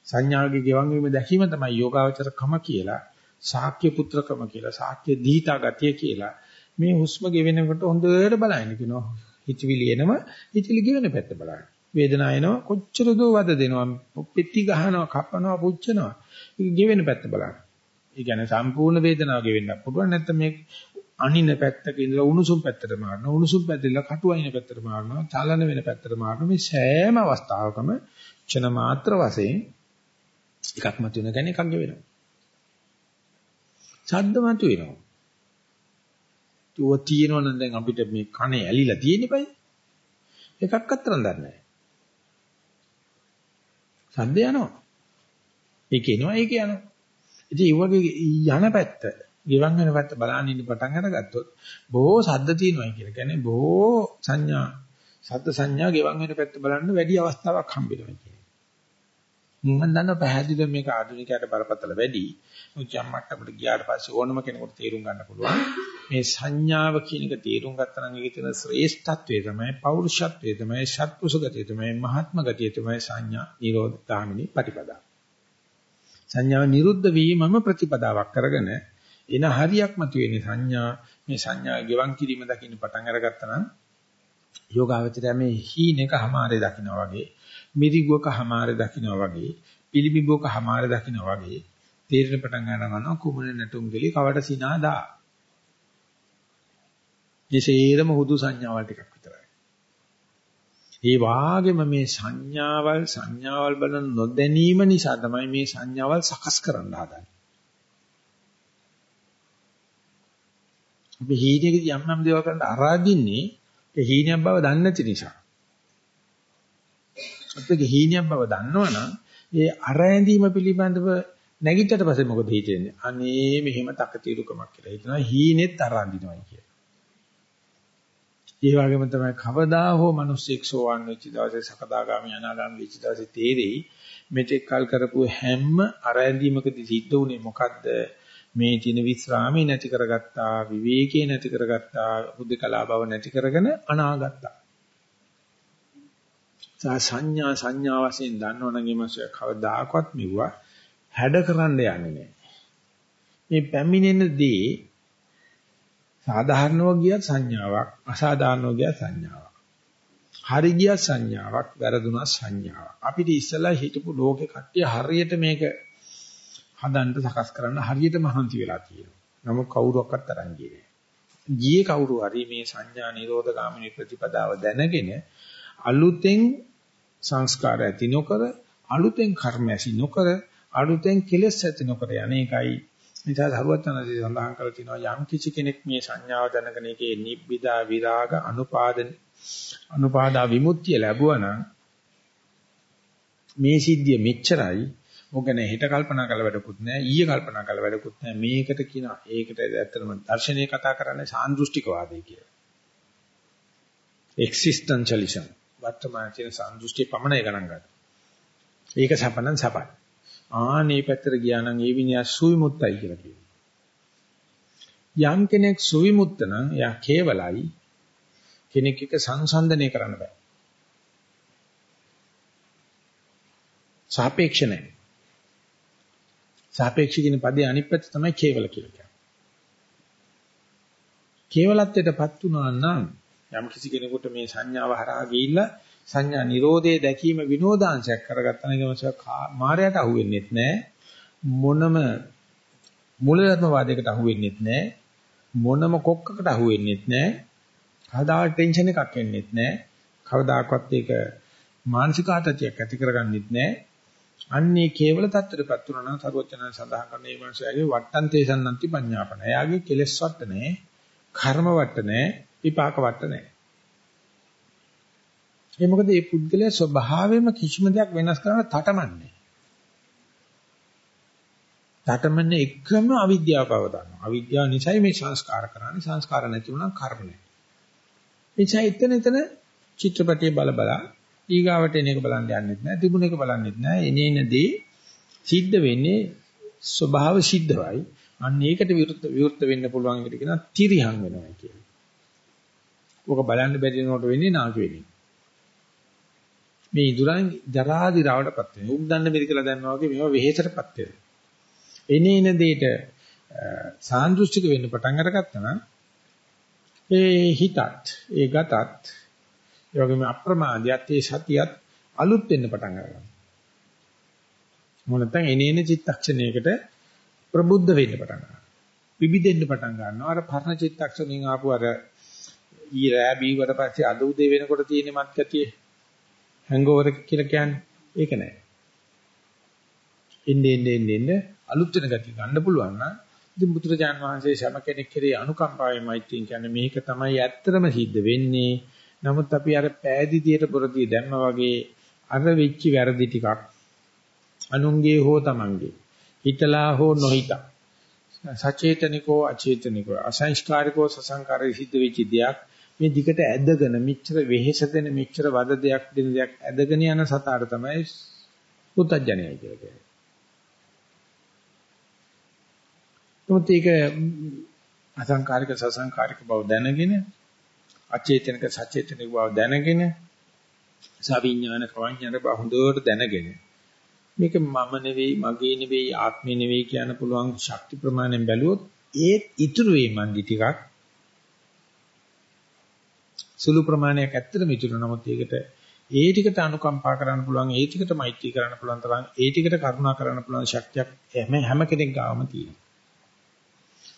සංඥාගේ ගෙවන් වීම දැකීම තමයි යෝගාවචර කම කියලා, ශාක්‍ය පුත්‍රකම කියලා, ශාක්‍ය දීතා ගතිය කියලා මේ හුස්ම ගෙවෙනකොට හොඳට බලන්න කියනවා. හිතවිලි එනම හිතවිලි ගෙවෙන පැත්ත බලන්න. වේදනාව එනවා කොච්චර දෝ වද දෙනවා. පෙට්ටි ගහනවා, කපනවා, පුච්චනවා. ඒක ගෙවෙන පැත්ත බලන්න. ඒ කියන්නේ සම්පූර්ණ වේදනාව ගෙවෙන්න පුළුවන් නැත්නම් මේ අනින පැත්තක ඉඳලා උණුසුම් පැත්තට මාරනවා. උණුසුම් පැත්තilla කටු අයින පැත්තට මාරනවා. චලන වෙන පැත්තට මාරනවා. මේ සෑම අවස්ථාවකම චන මාත්‍ර වශයෙන් එකක් මත වෙන ගැන එකක් ගෙවෙනවා. ශබ්ද මත වෙනවා. තුව තියෙනවනම් දැන් අපිට මේ කනේ ඇලිලා තියෙන්නේ බයි. එකක් අතරක් දන්නේ නැහැ. සද්ද යනවා. ඒක එනවා ඒක යනවා. ඉතින් ඒ වගේ යන පැත්ත, ගිවන් වෙන පැත්ත බලන්න ඉන්න පටන් අරගත්තොත් බොහෝ සද්ද තියෙනවා කියලා. කියන්නේ බොහෝ සංඥා, සද්ද සංඥා ගිවන් වෙන පැත්ත බලන්න වැඩි අවස්ථාවක් හම්බෙනවා කියන්නේ. මම දන්නවා පැහැදිලිව මේක ආධුනිකයට බරපතල වැඩි. උච්චම් මට්ටමට ගියාට පස්සේ ඕනම කෙනෙකුට තේරුම් ගන්න පුළුවන්. මේ සංඥාව කියන එක තේරුම් ගත්තා නම් ඒකේ තියෙන ශ්‍රේෂ්ඨත්වය තමයි පෞරුෂත්වය තමයි ෂත්පුරුෂ ගතිය තමයි මහත්ම ගතිය තමයි සංඥා නිරෝධ ගාමිනී ප්‍රතිපදා. සංඥාව නිරුද්ධ වීමම ප්‍රතිපදාවක් කරගෙන එන හරියක් මතුවෙන සංඥා මේ සංඥා ගෙවන් කිරීම දකින්න පටන් අරගත්තා නම් යෝගාවචරය මේ හීනෙක හැමාරේ දකින්නවා වගේ මිරිගුවක හැමාරේ දකින්නවා වගේ පිළිබිඹුවක හැමාරේ දකින්නවා වගේ තීරණ පටන් ගන්නවා කුමන නැටුම් ගලි කවට සිනාදා. විශේෂම හුදු සංඥාවල් ටිකක් විතරයි. ඒ වාගේම මේ සංඥාවල් සංඥාවල් බලන නොදැනීම නිසා තමයි මේ සංඥාවල් සකස් කරන්න හදන්නේ. අපි හීනෙකදී යම් යම් දේවල් කරන්න අරාදින්නේ ඒ හීනයක් බව දන්නේ නැති නිසා. අපිට හීනයක් බව දන්නවනම් ඒ අරැඳීම පිළිබඳව නැගිටට පස්සේ මොකද හිතෙන්නේ? අනේ මෙහෙම තකතිරුකමක් කියලා හිතනවා හීනෙත් අරන්දිනවා කියලා. ඒ වගේම තමයි කවදා හෝ මිනිස්සෙක් සෝවන් වෙච්ච දවසේ සකදාගාමී අනාගාමී වෙච්ච දවසේ තේරෙයි මෙතෙක් කල් කරපු හැම අරැඳීමකදී සිද්ධ වුණේ මොකද්ද? මේ තියෙන විස්රාමේ නැති කරගත්තා, විවේකේ නැති කරගත්තා, බුද්ධකලා බව නැති කරගෙන අනාගත්තා. සංඥා සංඥා වශයෙන් දන්නවනම් එමස කවදාකවත් මෙවුවා හැඩ කරන්න යන්නේ නැහැ. මේ පැමිණෙන දේ සාධාරණව ගියත් සංඥාවක්, අසාධාරණව ගියත් සංඥාවක්. හරි ගියත් සංඥාවක්, වැරදුනත් සංඥාවක්. අපිට ඉස්සලා හිටපු ලෝකේ කට්ටිය හරියට මේක හදන්න සකස් කරන්න හරියට මහන්සි වෙලා තියෙනවා. නමුත් කවුරුවක්වත් තරන් ගියේ ගියේ කවුරු හරි මේ සංඥා නිරෝධ ගාමිනී ප්‍රතිපදාව දැනගෙන අලුතෙන් සංස්කාර ඇති නොකර අලුතෙන් කර්ම ඇසි නොකර අලුතෙන් කෙලෙස් ඇති නොකර යන්නේකයි නිසා ධර්මතනදී සඳහන් කරලා තිනවා යම් කිසි කෙනෙක් මේ සංඥාව දැනගෙන ඒකේ නිබ්බිදා විරාග අනුපාදන අනුපාදා විමුක්තිය ලැබුවා නම් මේ සිද්ධිය මෙච්චරයි මොක ගැන හිත කල්පනා කරලා වැඩකුත් නැහැ. ඊයේ කල්පනා කරලා වැඩකුත් නැහැ. මේකට කියනවා. ඒකට ඇත්තටම දර්ශනීය කතා කරන්නේ සාන්දෘෂ්ටිකවාදය කියලා. එක්සිස්ටෙන්ෂලිසම්. වර්තමාන තියෙන සාන්දෘෂ්ටි පමණයි ගණන් ගන්න. ඒක සපනන් සපයි. ආනේ පැත්තට ගියා නම් ඒ විඤ්ඤා සුවිමුත්තයි කියලා කියනවා. යම් කෙනෙක් සුවිමුත්ත නම් එයා කේවලයි කෙනෙක් එක සංසන්දනය කරන්න බෑ. සාපේක්ෂ නැහැ. සාපේක්ෂ කියන පදේ අනිත් පැත්ත තමයි කේවල කියලා කියන්නේ. කේවලත්වයටපත් වුණා නම් යම් කිසි කෙනෙකුට මේ සංඥාව හරහා ගිහිල්ලා සංඥා නිරෝධයේ දැකීම විනෝදාංශයක් කරගත්තා නම් ඒක මායයට අහුවෙන්නේත් නැහැ. මොනම මූලධර්ම වාදයකට අහුවෙන්නේත් නැහැ. මොනම කොක්කකට අහුවෙන්නේත් නැහැ. කවදාවත් ටෙන්ෂන් එකක් එන්නේත් නැහැ. කවදාකවත් ඒක මානසික ආතතියක් ඇති කරගන්නෙත් නැහැ. අන්නේ කේවල தත්තරපත් වුණා නම් සරුවචන සඳහන් කරන මේ මනුස්සයාගේ වට්ටන් තේසන්නන්ති පඤ්ඤාපන. එයාගේ කෙලෙස් වට නැහැ, කර්ම වට නැහැ, විපාක වට නැහැ. ඒ මොකද මේ පුද්ගලයා ස්වභාවයෙන්ම කිසිම දෙයක් වෙනස් කරන්න තටමන්නේ. තටමන්නේ එකම අවිද්‍යාව බව දන්නවා. අවිද්‍යාව නිසායි මේ සංස්කාර කරන්නේ. සංස්කාර නැති වුණා කර්ම නැහැ. එනිසා එතන එතන චිත්‍රපටිය බල බලා ඊගාවට එන එක බලන්න යන්නෙත් නැහැ. තිබුණ එක බලන්නෙත් නැහැ. එනේනදී සිද්ධ වෙන්නේ ස්වභාව සිද්ධවයි. අන්න ඒකට විරුද්ධ විරුද්ධ වෙන්න පුළුවන් එකට කියනවා තිරිහං වෙනවා කියලා. ඔක බලන්න බැරි වෙනකොට වෙන්නේ නාකි වෙන්නේ. මේ ඉදුරන් ජරා දිරවටපත් වෙනවා. උක් දන්න මෙරි කියලා දන්නවා වගේ මේවා වෙහෙසටපත් වෙනවා. එනේන දෙයට සාන්දෘෂ්ටික වෙන්න පටන් අරගත්තා නම් ඒ හිතත් ඒ ගතත් ඒ වගේම අප්‍රමාදයත් ඒ සතියත් අලුත් වෙන්න පටන් ගන්නවා. මොනතන් එනේන චිත්තක්ෂණයකට ප්‍රබුද්ධ වෙන්න පටන් ගන්නවා. විවිධෙන්න පටන් ගන්නවා. අර පරණ චිත්තක්ෂණෙන් ආපු අර ඊ රෑ බීවට පස්සේ අද උදේ වෙනකොට තියෙන මත්කතිය හැංගෝවර් කියලා කියන්නේ ඒක නෑ. එන්නේ එන්නේ එන්නේ අලුත් වෙන ගතිය ගන්න පුළුවන් නම් ඉතින් බුදුරජාන් වහන්සේ සම කෙනෙක් කෙරේ අනුකම්පාවෙන් මෛත්‍රියෙන් කියන්නේ මේක තමයි ඇත්තම සිද්ධ වෙන්නේ. නමුත් අපි අර පෑදීදියට පොරදී දැම්ම වගේ අර වෙච්ච වැරදි ටිකක් අනුන්ගේ හෝ තමන්ගේ හිතලා හෝ නොහිතා සචේතනිකෝ අචේතනිකෝ අසංස්කාරිකෝ සසංකාරී සිද්ධ වෙච්ච දෙයක් මේ දිකට ඇදගෙන මෙච්චර වෙහෙස දෙන මෙච්චර වද දෙයක් දෙන දෙයක් ඇදගෙන යන සතාට තමයි පුතඥයයි කියලා කියන්නේ. නමුත් ඒක අසංකාරික සසංකාරික බව දැනගෙන අචේතනික සචේතනික බව දැනගෙන සවිඥාන කවඥාන බව හොඳට දැනගෙන මේක මම නෙවෙයි මගේ නෙවෙයි ආත්මේ නෙවෙයි කියන්න පුළුවන් ශක්ති ප්‍රමාණයෙන් බැලුවොත් ඒ ඉතුරු වේ මන්දි ටිකක් සුළු ප්‍රමාණයක් ඇත්තටම ඉතුරු නමුත් ඒකට ඒ ටිකට අනුකම්පා කරන්න පුළුවන් ඒ ටිකට මෛත්‍රී කරන්න පුළුවන් තරම් ඒ ටිකට කරුණා කරන්න පුළුවන් ශක්තියක් හැම හැම කෙනෙක් ගාවම තියෙනවා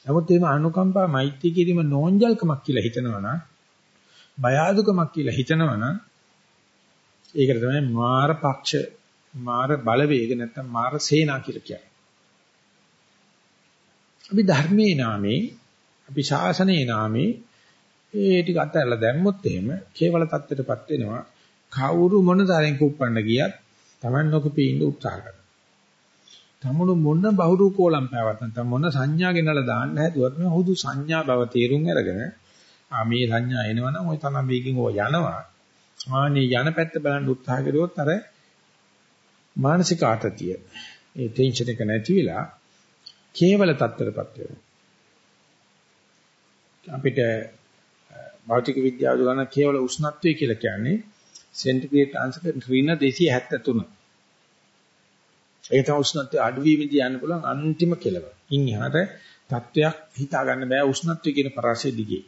නමුත් එහෙම අනුකම්පා මෛත්‍රී කිරීම නෝන්ජල්කමක් කියලා හිතනවනම් බය අඩුකමක් කියලා හිතනවනම් ඒකට තමයි මාර පක්ෂ මාර බලවේග නැත්නම් මාර සේනා කියලා කියන්නේ. අපි ධර්මයේ නාමේ අපි ශාසනයේ නාමේ ඒ ටික අතහැරලා දැම්මොත් එහෙම කේවල தත්ත්වයටපත් වෙනවා. කවුරු මොන තරම් කුප්පන්න ගියත් Taman නොකපී ඉන්න උත්සාහ කරනවා. තමනු මොන බහුරු කෝලම් පැවත් නැත්නම් මොන සංඥා ගෙනලා දාන්න හැදුවත් මේ හුදු සංඥා බව තේරුම් අරගෙන ආ මේ සංඥා එනවනම් ওই තමයි මේකෙන් ඕවා යනවා. ආනේ යන පැත්ත බලන්න උත්සාහ කරුවොත් අර මානසික ආතතිය ඒ ටෙන්ෂන් එක නැති වෙලා කේවල තත්ත්වයටපත් වෙනවා. අපිට භෞතික විද්‍යාව ගන්න කේවල උෂ්ණත්වය කියලා කියන්නේ සෙන්ටිග්‍රේඩ් අංශක ඍණ 273 ඒක තමයි උෂ්ණත්වය අඩුවීමේදී යන්න පුළුවන් අන්තිම කෙලවර. ඉන් එහාට තත්වයක් හිතා ගන්න බෑ උෂ්ණත්වය කියන පරාසය දිගේ.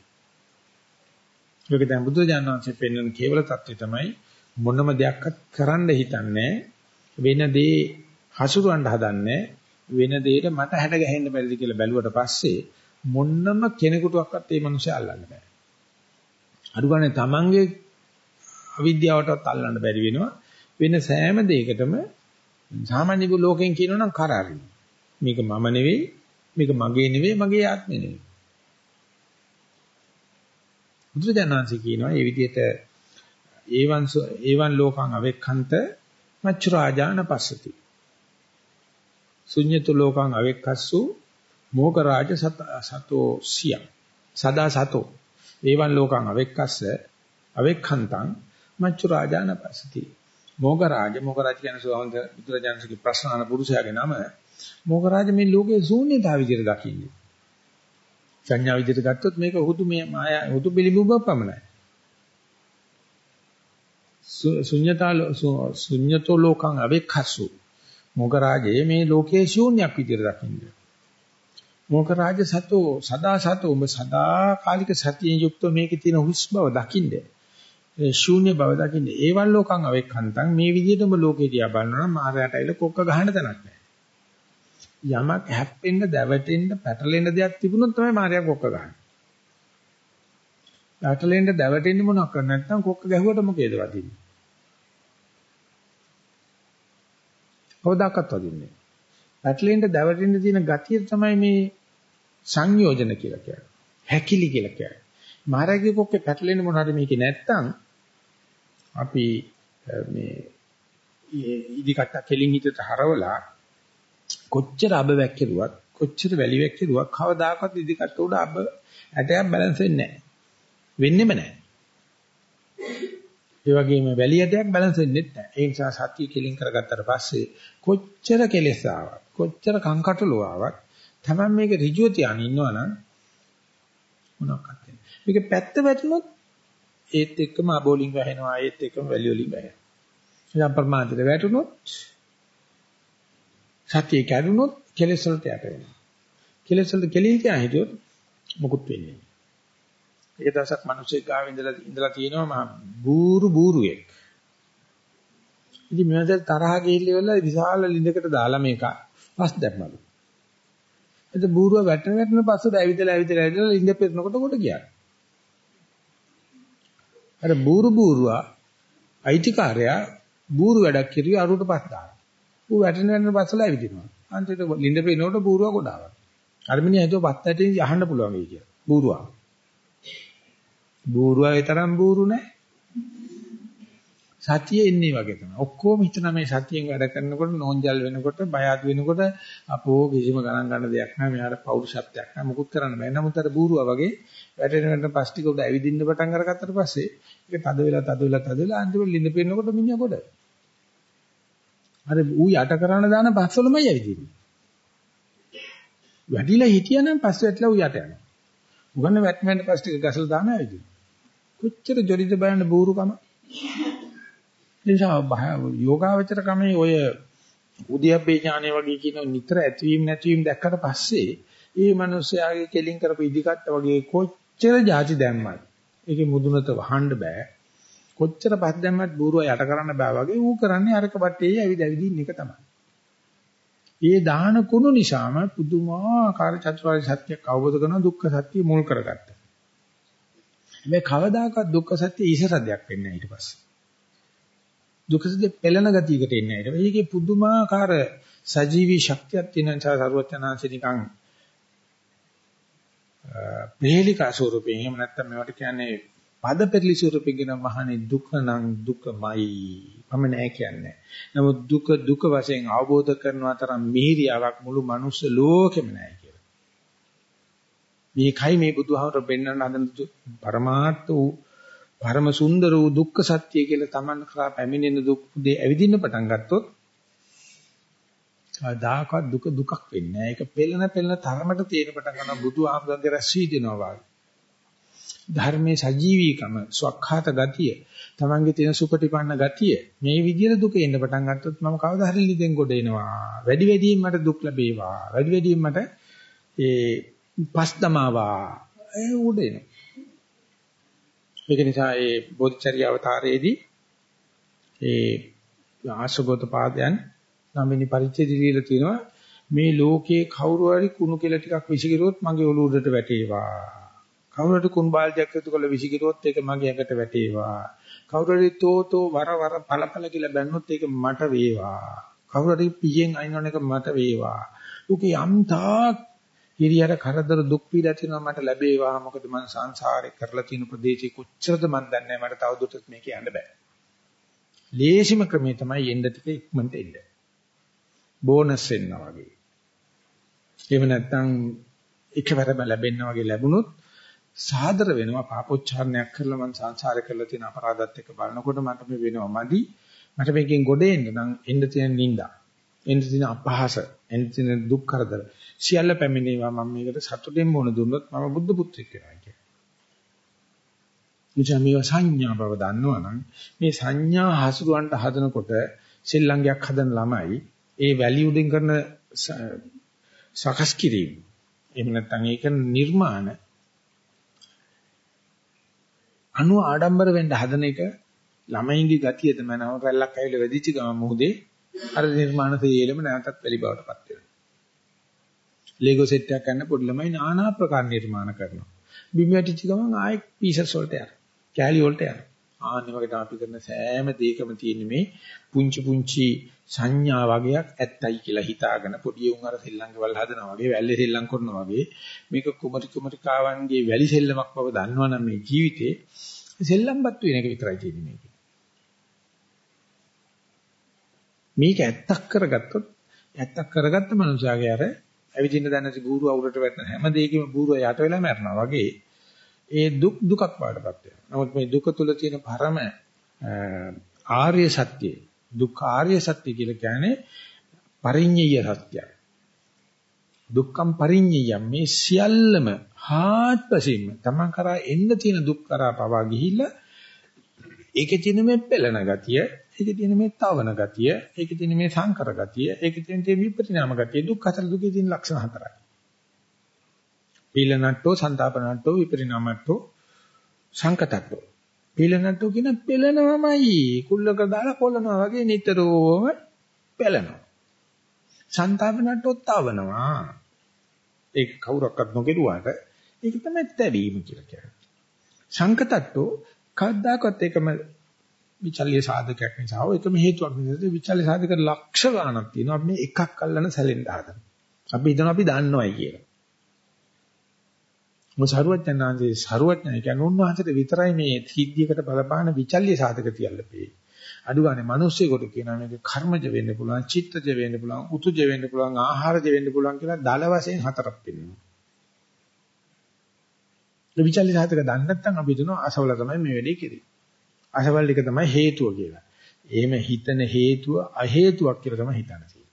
ඒක දැන් බුදු දඥාන්සේ පෙන්වන කේවල தත්ත්වය තමයි මොනම දෙයක්වත් කරන්න හිතන්නේ වෙන දේ හසුරවන්න හදන්නේ වෙන දෙයකට මට හැඩ ගැහෙන්න බැරිද කියලා බැලුවට පස්සේ මොන්නම කෙනෙකුටවත් මේ මිනිස්සු අල්ලන්න බෑ. අඩුගානේ තමන්ගේ අවිද්‍යාවටවත් අල්ලන්න බැරි වෙනවා. වෙන සෑම දෙයකටම සාමාන්‍ය ලෝකෙන් කියනවනම් කරාරින. මේක මම නෙවෙයි, මේක මගේ නෙවෙයි, මගේ ආත්මෙ නෙවෙයි. බුදුරජාණන්සේ කියනවා මේ විදිහට ඒවන් ඒවන් ලෝකං අවෙක්ඛන්ත මච්චුරාජාන පස්සති. ශුඤ්‍යතු ලෝකං අවෙක්කස්සු මෝක රාජ සතෝ සිය සදා සතෝ ඒවන් ලෝකං අවෙක්කස්ස අවෙක්ඛන්තං මච්චු රාජාන පසති මෝග රාජ මෝග රාජ කියන සෝවන්ත බුදුරජාණන්සේගේ ප්‍රශ්න අහන පුරුෂයාගේ නම. මෝග රාජ මේ ලෝකේ ශූන්‍යතාව විදිහට දකින්නේ. සංඥා විදිහට ගත්තොත් මේක හුදු මේ මායා හුදු පිළිඹුබ පමණයි. ශුන්‍යතා ශුන්‍යතෝ ලෝකං අවෙක්ඛසු මෝග රාජයේ මේ ලෝකයේ ශූන්‍යයක් විදිහට දකින්නේ. මොක රාජ සතෝ සදා සතෝ ඔබ සදා කාලික සතියෙන් යුක්ත මේකේ තියෙන හුස් බව දකින්නේ. ඒ ශූන්‍ය බව දකින්නේ. ඒවල් ලෝකං අවෙක්ඛන්තං. මේ විදිහටම ලෝකේ දිහා බලනවා නම් මාරයට ඇවිල්ලා කොක්ක ගහන්න තැනක් නැහැ. යමක් හැප්පෙන්න දැවටෙන්න පැටලෙන්න දෙයක් තිබුණොත් තමයි මාරයා කොක්ක ගහන්නේ. පැටලෙන්න දැවටෙන්න මොනවක් කර නැත්නම් කොක්ක ගැහුවට මොකේද වදින්නේ? කවදාකවත් වදින්නේ පැටලෙන්න දැවටෙන්න තියෙන ගතිය තමයි මේ සංයෝජන කියලා කියන්නේ. හැකිලි කියලා කියන්නේ. මහරජගේ කොක්කේ පැටලෙන්නේ මොනවාද මේකේ නැත්තම් අපි මේ ඉදි කට්ට කෙලින් හිතට හරවලා කොච්චර අබ වැක්කිරුවත් කොච්චර වැලි වැක්කිරුවක් කවදාකවත් ඉදි කට්ට උඩ අබ ඇටයක් බැලන්ස් වෙන්නේ නැහැ. වෙන්නෙම නැහැ. ඒ වගේම වැලි ඇටයක් බැලන්ස් වෙන්නේ නැහැ. ඒ නිසා සතිය කෙලින් කරගත්තට පස්සේ කොච්චර කෙලෙස් ආවත් කොච්චර කංකටොළු ආවත් Taman මේක ඍජුව තියාගෙන ඉන්නවනම් මොනවාක්වත් නැහැ. මේක පැත්ත වැටුනොත් ඒත් එක්කම අබෝලින් වැහෙනවා ඒත් එක්කම වැලි වලින් වැහෙනවා. ඉතින් ප්‍රමාදයට වැටුනොත් සතිය කැඩුනොත් කෙලෙස් වලට යට වෙනවා. කෙලෙස් වලට කෙලින් තියා හිටියොත් මොකුත් වෙන්නේ නැහැ. ඒක දවසක් මිනිස්සෙක් ගාව ඉඳලා ඉඳලා තියෙනවා මම බూరు බూరుවෙක්. ඉතින් මම තරහ ගිහිල්ලා විශාල ලිඳකට දාලා මේක පස් දැම්මලු. එතකොට බූරුව වැටෙන වැටෙන පස්සට ඇවිදලා ඇවිදලා ඇවිදලා ලින්ද පෙරනකොට කොට ගියා. අර බූරු බූරුවා අයිතිකාරයා බූරු වැඩක් කිරුවේ අරුවට පස් දාන. ඌ වැටෙන වැටෙන පස්සලා ඇවිදිනවා. අන්තිමට ලින්ද පෙරනකොට බූරුවා ගොඩාවා. අර්මිනියා හිතුවා පස් ඇටින් යහන්න පුළුවන් වෙයි කියලා. බූරුවා. බූරුවා ඒ තරම් බූරු නෑ. සතිය එන්නේ වගේ තමයි. ඔක්කොම හිතන මේ සතියෙන් වැඩ කරනකොට නෝන්ජල් වෙනකොට බය අඩු වෙනකොට අපෝ කිසිම ගණන් ගන්න දෙයක් නැහැ. මෙයාට පෞරුෂත්වයක් නැහැ. මුකුත් කරන්න බෑ. නමුත් අර බూరుවා වගේ වැටෙන වැටෙන ප්ලාස්ටික් උඩ ඇවිදින්න පටන් අරගත්තට පස්සේ ඒක තද වෙලා තද වෙලා තද වෙලා අන්තිමට ලිඳ පෙන්නකොට මිනිහා කොට. අර ඌ යට කරන දාන පස්සලමයි ඇවිදින්නේ. වැඩිලා හිටියනම් පස්සේ වැටලා ඌ යට යනවා. උගන්න වැටෙන ප්ලාස්ටික් ගසලා දාන ඇවිදිනවා. කොච්චර ජොලිද බලන්න බూరుකම. නිසා යෝගාවචර ක්‍රමයේ ඔය උද්‍යප්පේ ඥානය වගේ කියන නිතර ඇතිවීම නැතිවීම දැක්කට පස්සේ ඒ මිනිස්යාගේ කෙලින් කරපු ඉදිකට්ට වගේ කොච්චර જાති දැම්මත් ඒකේ මුදුනට වහන්න බෑ කොච්චර පස් දැම්මත් බూరుව යට කරන්න බෑ වගේ ඌ කරන්නේ අරක බට්ටේ ඇවිද ඇවිදින්න එක තමයි. ඒ දාන කුණු නිසාම පුදුමාකාර චතුරාර්ය සත්‍යයක් අවබෝධ කරන දුක්ඛ සත්‍ය මුල් කරගත්තා. මේ කවදාකවත් දුක්ඛ සත්‍ය ඊසරදයක් වෙන්නේ නැහැ ඊට පස්සේ. දුකසද පෙළෙන ගතියකට එන්නේ නැහැ. ඒකේ පුදුමාකාර සජීවී ශක්තියක් තියෙන නිසා සරුවචනාංශ නිකන් ප්‍රේලිකා ස්වරූපයෙන් එහෙම නැත්නම් මේවට කියන්නේ පද පෙරලි ස්වරූපයෙන් කියන මහණේ දුක නම් දුකමයි. මම නෑ කියන්නේ. නමුත් දුක දුක වශයෙන් අවබෝධ කරනවා තරම් මිහිරියාවක් මුළු මනුස්ස ලෝකෙම නෑ කියලා. මේකයි මේ බුදුහාමර පෙන්වන්න හදන පරමාර්ථ වූ පරම සුන්දර වූ දුක්ඛ සත්‍ය කියලා Taman කරා පැමිණෙන දුක් දේ ඇවිදින්න පටන් ගත්තොත් ආදාකවත් දුක දුකක් වෙන්නේ නැහැ. ඒක පෙළෙන පෙළෙන තරමට තේරෙන පටන් ගන්නවා බුදු ආමරංගේ රැසී දෙනවා වගේ. ධර්මයේ සජීවීකම, ස්වකහාත ගතිය, Tamanගේ තියෙන සුපටිපන්න ගතිය මේ විදිහට දුක එන්න පටන් ගත්තොත් මම කවදා හරි ලිදෙන් ගොඩ එනවා. වැඩි වැඩියෙන් මට දුක් ලැබේවා. වැඩි වැඩියෙන් මට ඒ පස් දමාවා. ඒ උඩ එනවා. මේක නිසා ඒ බෝධිචර්ය අවතාරයේදී ඒ ආශගත පාදයන් නමිනි පරිච්ඡේදය දීලා තියෙනවා. මේ ලෝකේ කවුරු හරි කුණු කෙල ටිකක් විසිකිරුවොත් මගේ ඔළුව උඩට වැටේවා. කවුරු හරි කුණු බාල්දියක් එකතු කරලා විසිකිරුවොත් ඒක මගේ ඇඟට වැටේවා. කවුරු හරි තෝතෝ වර වර පළපළ කියලා බැන්නොත් ඒක මට වේවා. කවුරු හරි පියෙන් අයින්වන එක මට වේවා. ලෝකේ යම්තාක් ඉරියර කරදර දුක් පීඩා තියෙනවා මට ලැබේවා මොකද මම සංසාරේ කරලා තියෙන ප්‍රදේශේ කොච්චරද මන් දන්නේ මට තවදුරටත් මේක යන්න බෑ. ලේසිම ක්‍රමේ තමයි එන්න ටික ඉක්මනට එන්න. බෝනස් එන්නා වගේ. එහෙම නැත්නම් එකවරම ලැබෙන්නා වගේ ලැබුණොත් සාදර වෙනවා පාපොච්චාරණයක් කරලා මම සංසාරේ කරලා තියෙන අපරාධات එක්ක බලනකොට මට මේ වෙනවා මදි. මට මේකෙන් ගොඩ එන්න නම් එන්න තියෙන නිඳා. එන්න තියෙන අපහාස, එන්න තියෙන දුක් කරදර සියල්ල පැමිණේවා මම මේකට සතුටෙන් මොන දුන්නොත් මම බුද්ධ පුත්‍රෙක් වෙනවා කියලා. එනිසා මේ සංඥා බව දන්නවනම් මේ සංඥා හසුරවන්න හදනකොට සෙල්ලංගයක් හදන ළමයි ඒ වැලියුඩින් කරන සකස් කිරීම එහෙම නැත්නම් ඒක නිර්මාණ අනු ආඩම්බර වෙන්න හදන එක ළමයින්ගේ ගතිය තමයි නම පැල්ලක් ඇවිල්ලා වෙදිච්ච ගම මොහොතේ අර නිර්මාණ තේලෙම නැවතත් වැලි බවටපත් වෙනවා. ලේගෝ සෙට් එකක් ගන්න පොඩි ළමයි নানা ආකාර නිර්මාණ කරනවා. බිම් වැටිච්ච ගමන් ආයෙ පීසස් වලට යනවා. කෑලි වලට යනවා. ආන්නේ වගේ තමයි අපි කරන සෑම දෙයකම තියෙන මේ පුංචි පුංචි සංඥා වගේක් ඇත්තයි කියලා හිතාගෙන පොඩි උන් අර සෙල්ලංගවල් හදනවා වගේ වැල්ලේ සෙල්ලම් කරනවා වගේ මේක කුමරි කුමරිකාවන්ගේ වැලි සෙල්ලමක් බව දන්නවනම් මේ ජීවිතේ සෙල්ලම්පත් වෙන එක විතරයි තියෙන්නේ මේක. මේක ඇත්තක් කරගත්තොත් ඇත්තක් කරගත්ත මනුස්සයාගේ අර ඇවිදින්න දැනසි බూరు අවුරට වැටෙන හැම දෙයකම බూరు යට වෙලා මැරෙනවා වගේ ඒ දුක් දුකක් වඩපත් වෙනවා. නමුත් මේ දුක තුල තියෙන පරම ආර්ය සත්‍යය දුක්ඛ ආර්ය සත්‍ය කියලා කියන්නේ පරිඤ්ඤය සත්‍යය. දුක්ඛම් පරිඤ්ඤයම් මේ සියල්ලම හාත්පසින්ම තමන් කරා එන්න තියෙන දුක් කරා පවා ගිහිල්ලා ඒකේ තියෙන මේ පෙළෙන ගතිය, ඒකේ තියෙන මේ තවන ගතිය, ඒකේ තියෙන මේ සංකර ගතිය, ඒකේ තියෙන තේ විපරිණාම ගතිය දුක් හතර දුකේ තියෙන ලක්ෂණ හතරයි. පීලනට්ටෝ, සන්තාපනට්ටෝ, විපරිණාමට්ටෝ, සංකතට්ටෝ. පීලනට්ටෝ කියන පෙළනවමයි. කුල්ලක දාලා කොල්ලනවා වගේ නිතරම පෙළනවා. සන්තාපනට්ටෝ තවනවා. ඒක කවුරක්වත් නොගෙරුවාට ඒක තමයි තැවීම කියලා කියන්නේ. සංකතට්ටෝ කවදාකවත් ඒකම විචල්්‍ය සාධකයක් නිසා හෝ එකම හේතුවක් නිසා විචල්්‍ය සාධක ලක්ෂ ගණනක් තියෙනවා. අපි මේ එකක් අල්ලන සැලෙන්න හදනවා. අපි හිතනවා අපි දන්නවයි කියලා. මොකද සරුවඥාන්සේ සරුවඥයි කියන්නේ උන්වහන්සේට විතරයි මේ සිද්ධියකට බලපාන විචල්්‍ය සාධක තියල්ලපේ. අඩු ගානේ මිනිස්සුෙකුට කියනවා මේක කර්මජ වෙන්න පුළුවන්, චිත්තජ වෙන්න පුළුවන්, උතුජ වෙන්න පුළුවන්, ආහාරජ වෙන්න පුළුවන් කියලා දල වශයෙන් හතරක් පෙන්නනවා. ඒ විචල්්‍ය සාධක දන්නේ නැත්නම් අපි හිතනවා අසවල තමයි මේ වැඩේ කෙරෙන්නේ. අසවල් එක තමයි හේතුව කියලා. එහෙම හිතන හේතුව අහේතුවක් කියලා තමයි හිතන්නේ.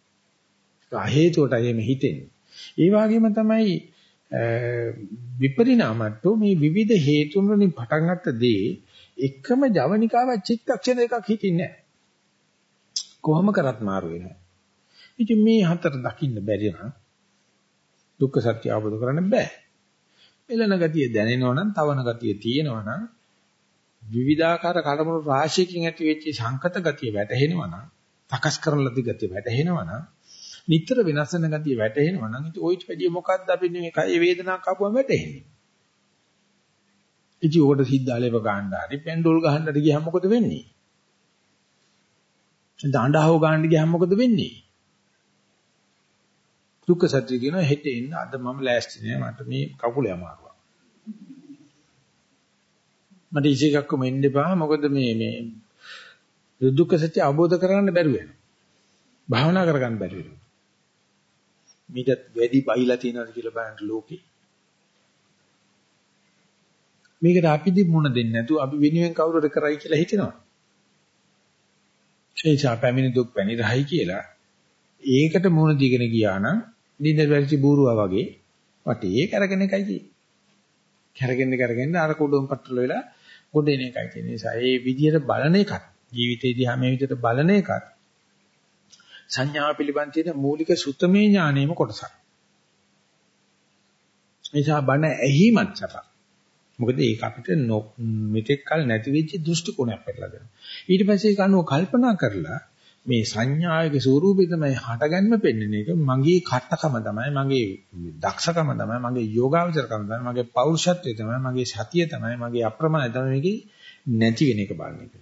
ඒක අහේතුවටයි එහෙම හිතෙන්නේ. ඒ වගේම තමයි විපරිණාමට්ටෝ මේ විවිධ හේතුන් වලින් පටන් ගත්ත දේ එකම ජවනිකාව චිත්තක්ෂණ එකක් හිතින්නේ නැහැ. කොහොම කරත් මාරු වෙනවා. ඉතින් මේ හතර දකින්න බැරි නම් දුක්ඛ සත්‍ය අවබෝධ කරන්න බෑ. පෙළෙන ගතිය දැනෙනවා නම්, තවන ගතිය තියෙනවා නම්, විවිධාකාර කලමුණු රාශියකින් ඇති වෙච්ච සංකත ගතිය වැටහෙනවා නම්, තකස් කරන ලදි ගතිය වැටහෙනවා නම්, නිතර වෙනස් වෙන ගතිය වැටහෙනවා නම් ඉතින් ඔයිට වැඩිය මොකක්ද අපි මේ කය වේදනාවක් ආපුවම වැටෙන්නේ. ඉතින් උකට සිද්ධාලේව ගන්න හරි පෙන්ඩෝල් ගහන්න හරි ගියහම මොකද වෙන්නේ? දඬහව ගන්න ගියහම මොකද වෙන්නේ? දුක්ඛ සත්‍ය කියන හෙට එන්න අද මම ලෑස්ති නෑ මට මේ කකුල අමාරුවක්. මට ඉසිකක්කම එන්න එපා මොකද මේ මේ දුක්ඛ සත්‍ය අවබෝධ කරගන්න බැරුව යනවා. භාවනා කරගන්න බැරි වෙනවා. මීටත් වැඩි බයිලා තියෙනවද කියලා බලන්න ලෝකේ. මේකට අපිදි මුණ දෙන්නේ නැතුව අපි වෙනුවෙන් කවුරුද කරයි කියලා හිතනවා. ඒ පැමිණි දුක් පැණි රහයි කියලා ඒකට මුණ දීගෙන ගියා නම් නින්ද වැරිච්ච බූරුවා වගේ වටේ කරගෙන එකයි තියෙන්නේ. කරගෙන කරගෙන අර කුඩුම් පටල වෙලා ගොඩේන එකයි තියෙන නිසා ඒ විදිහට බලන එකත් ජීවිතේදී හැම විදිහට බලන එකත් සංඥාව පිළිබඳ තියෙන මූලික සුත්තමේ ඥානයේම කොටසක්. නිසා බණ ඇහිමත් සපක්. මොකද ඒක අපිට මෙතෙක් කල නැති වෙච්ච දෘෂ්ටි කෝණයක් පෙරලා දෙනවා. ඊට පස්සේ ඒක අනුව කල්පනා කරලා මේ සංඥාවේ ස්වરૂපය තමයි හටගන්න පෙන්වන එක මගේ කටකම තමයි මගේ දක්ෂකම තමයි මගේ යෝගාවචරකම තමයි මගේ පෞරුෂත්වය තමයි මගේ සතිය තමයි මගේ අප්‍රමාණය තමයි මේකේ නැති වෙන එක බලන එක.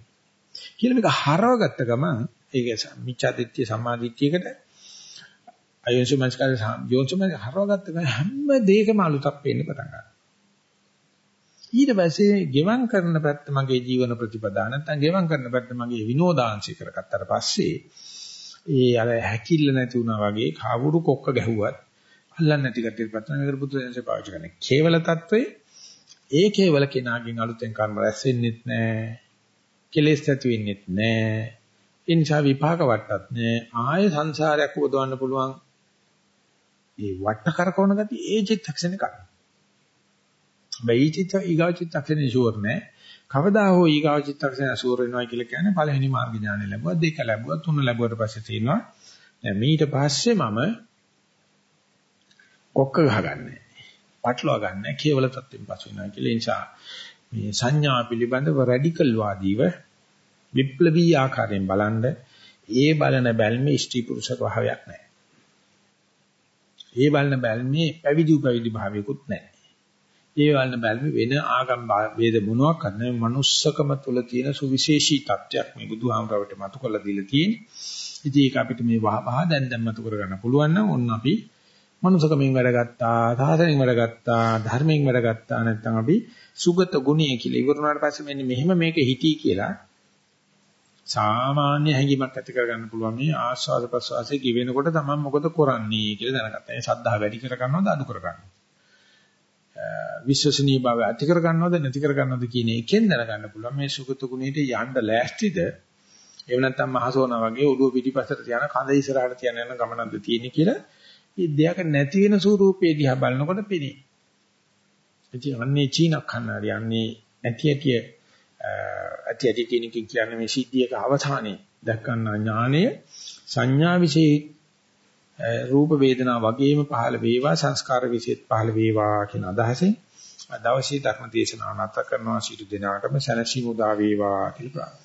කියලා මේක හරවගත්ත ගමන් ඒක මිච්ඡාදිත්‍ය සම්මාදිත්‍යයකට අයෝන්සුමස්කාරය යෝන්සුමස් හරවගත්ත ගමන් හැම දෙයකම අලුතක් පේන්න පටන් ගන්නවා. ඊට පස්සේ ගෙවම් කරන පැත්ත මගේ ජීවන ප්‍රතිපදා නැත්නම් ගෙවම් කරන පැත්ත මගේ විනෝදාංශය කරගත්තාට පස්සේ ඒ අර හැකිල්ල නැති වුණා වගේ කවුරු කොක්ක ගැහුවත් අල්ලන්නේ නැති කටියට පත්තන මේකට බුදුදහමේ පාවිච්චි කරන්නේ. කේවල తත්වයේ. ඒ කේවල කෙනාගෙන් අලුතෙන් කර්ම රැස් වෙන්නෙත් නැහැ කෙලෙස් ඇති වෙන්නෙත් නැහැ ඒ නිසා විපාක වට්ටත් නැහැ ආය සංසාරයක් උපදවන්න පුළුවන්. ඒ වට කරකවන ගතිය ඒ චිත්තක්ෂණේ කරන්නේ බයි චිත්ත ඊගා චිත්තක්ෂණේ ෂුවර් නැහැ. කවදා හෝ ඊගා චිත්තක්ෂණේ ෂුවර් වෙනවා කියලා කියන්නේ පළවෙනි මාර්ග ඥානෙ ලැබුවා, දෙක ලැබුවා, තුන ලැබුවට පස්සේ තියෙනවා. දැන් මීට පස්සේ මම කොක්ක ගහගන්නේ. පටලවා ගන්න කේවල තත්ත්වෙන් පසු වෙනවා කියලා. ඒ නිසා මේ සංඥා පිළිබඳව රැඩිකල් වාදීව විප්ලවීය ආකාරයෙන් බලනද ඒ බලන බැල්මේ ස්ත්‍රී පුරුෂ භාවයක් නැහැ. ඒ බලන බැල්මේ පැවිදි උපවිදි භාවයකුත් නැහැ. ඒ බලන බැල්මේ වෙන ආගම් ભેද මොනවක් කරන්නේ මනුස්සකම තුල තියෙන සුවිශේෂී තත්වයක් මේ බුදුහාමරවට මතු කරලා දීලා තියෙන්නේ. ඉතින් ඒක අපිට මේ වහ වහ දැන් දැන් මතු කරගන්න පුළුවන් නම් ඔන්න අපි මනුසකමින් වැඩ ගත්තා, සාසනෙන් වැඩ ගත්තා, ධර්මයෙන් වැඩ ගත්තා නැත්නම් අපි සුගත ගුණය කියලා ඉවරුනාට පස්සේ මෙන්න මෙහෙම මේක හිටී කියලා සාමාන්‍ය හැඟීමක් ඇති කරගන්න පුළුවන් මේ ආස්වාද ප්‍රසවාසයේ කිවෙනකොට තමයි මොකද කරන්නේ කියලා දැනගත්තා. ඒ සද්ධා වැඩි කර ගන්නවද අඩු කර ගන්නවද? විශ්වසනීය බව ඇති කර ගන්නවද නැති කර ගන්නවද කියන එකෙන් දැනගන්න පුළුවන් මේ සුගත ගුණයට යන්න ලෑස්තිද? එහෙම නැත්නම් මහසෝනා වගේ ඔළුව පිටිපස්සට තියන කඳ ඉස්සරහට තියන යන ගමනක්ද තියෙන්නේ කියලා මේ දෙයක් නැති වෙන ස්වරූපේ දිහා බලනකොට පෙනේ. ඉතින් අන්නේ චීන කන්නාඩි අන්නේ ඇති ඇති ඇති ඇති කෙනකින් කියන්නේ මේ සිද්ධියක අවධානයේ දක්වන ඥානය සංඥා વિશે රූප වේදනා වගේම පහළ වේවා සංස්කාර વિશેත් පහළ වේවා කියන අදහසෙන් දවසේ ධර්ම දේශනාව නැත කරනවා. සිටු දිනාටම සැනසීම උදා වේවා කියලා ප්‍රාර්ථනා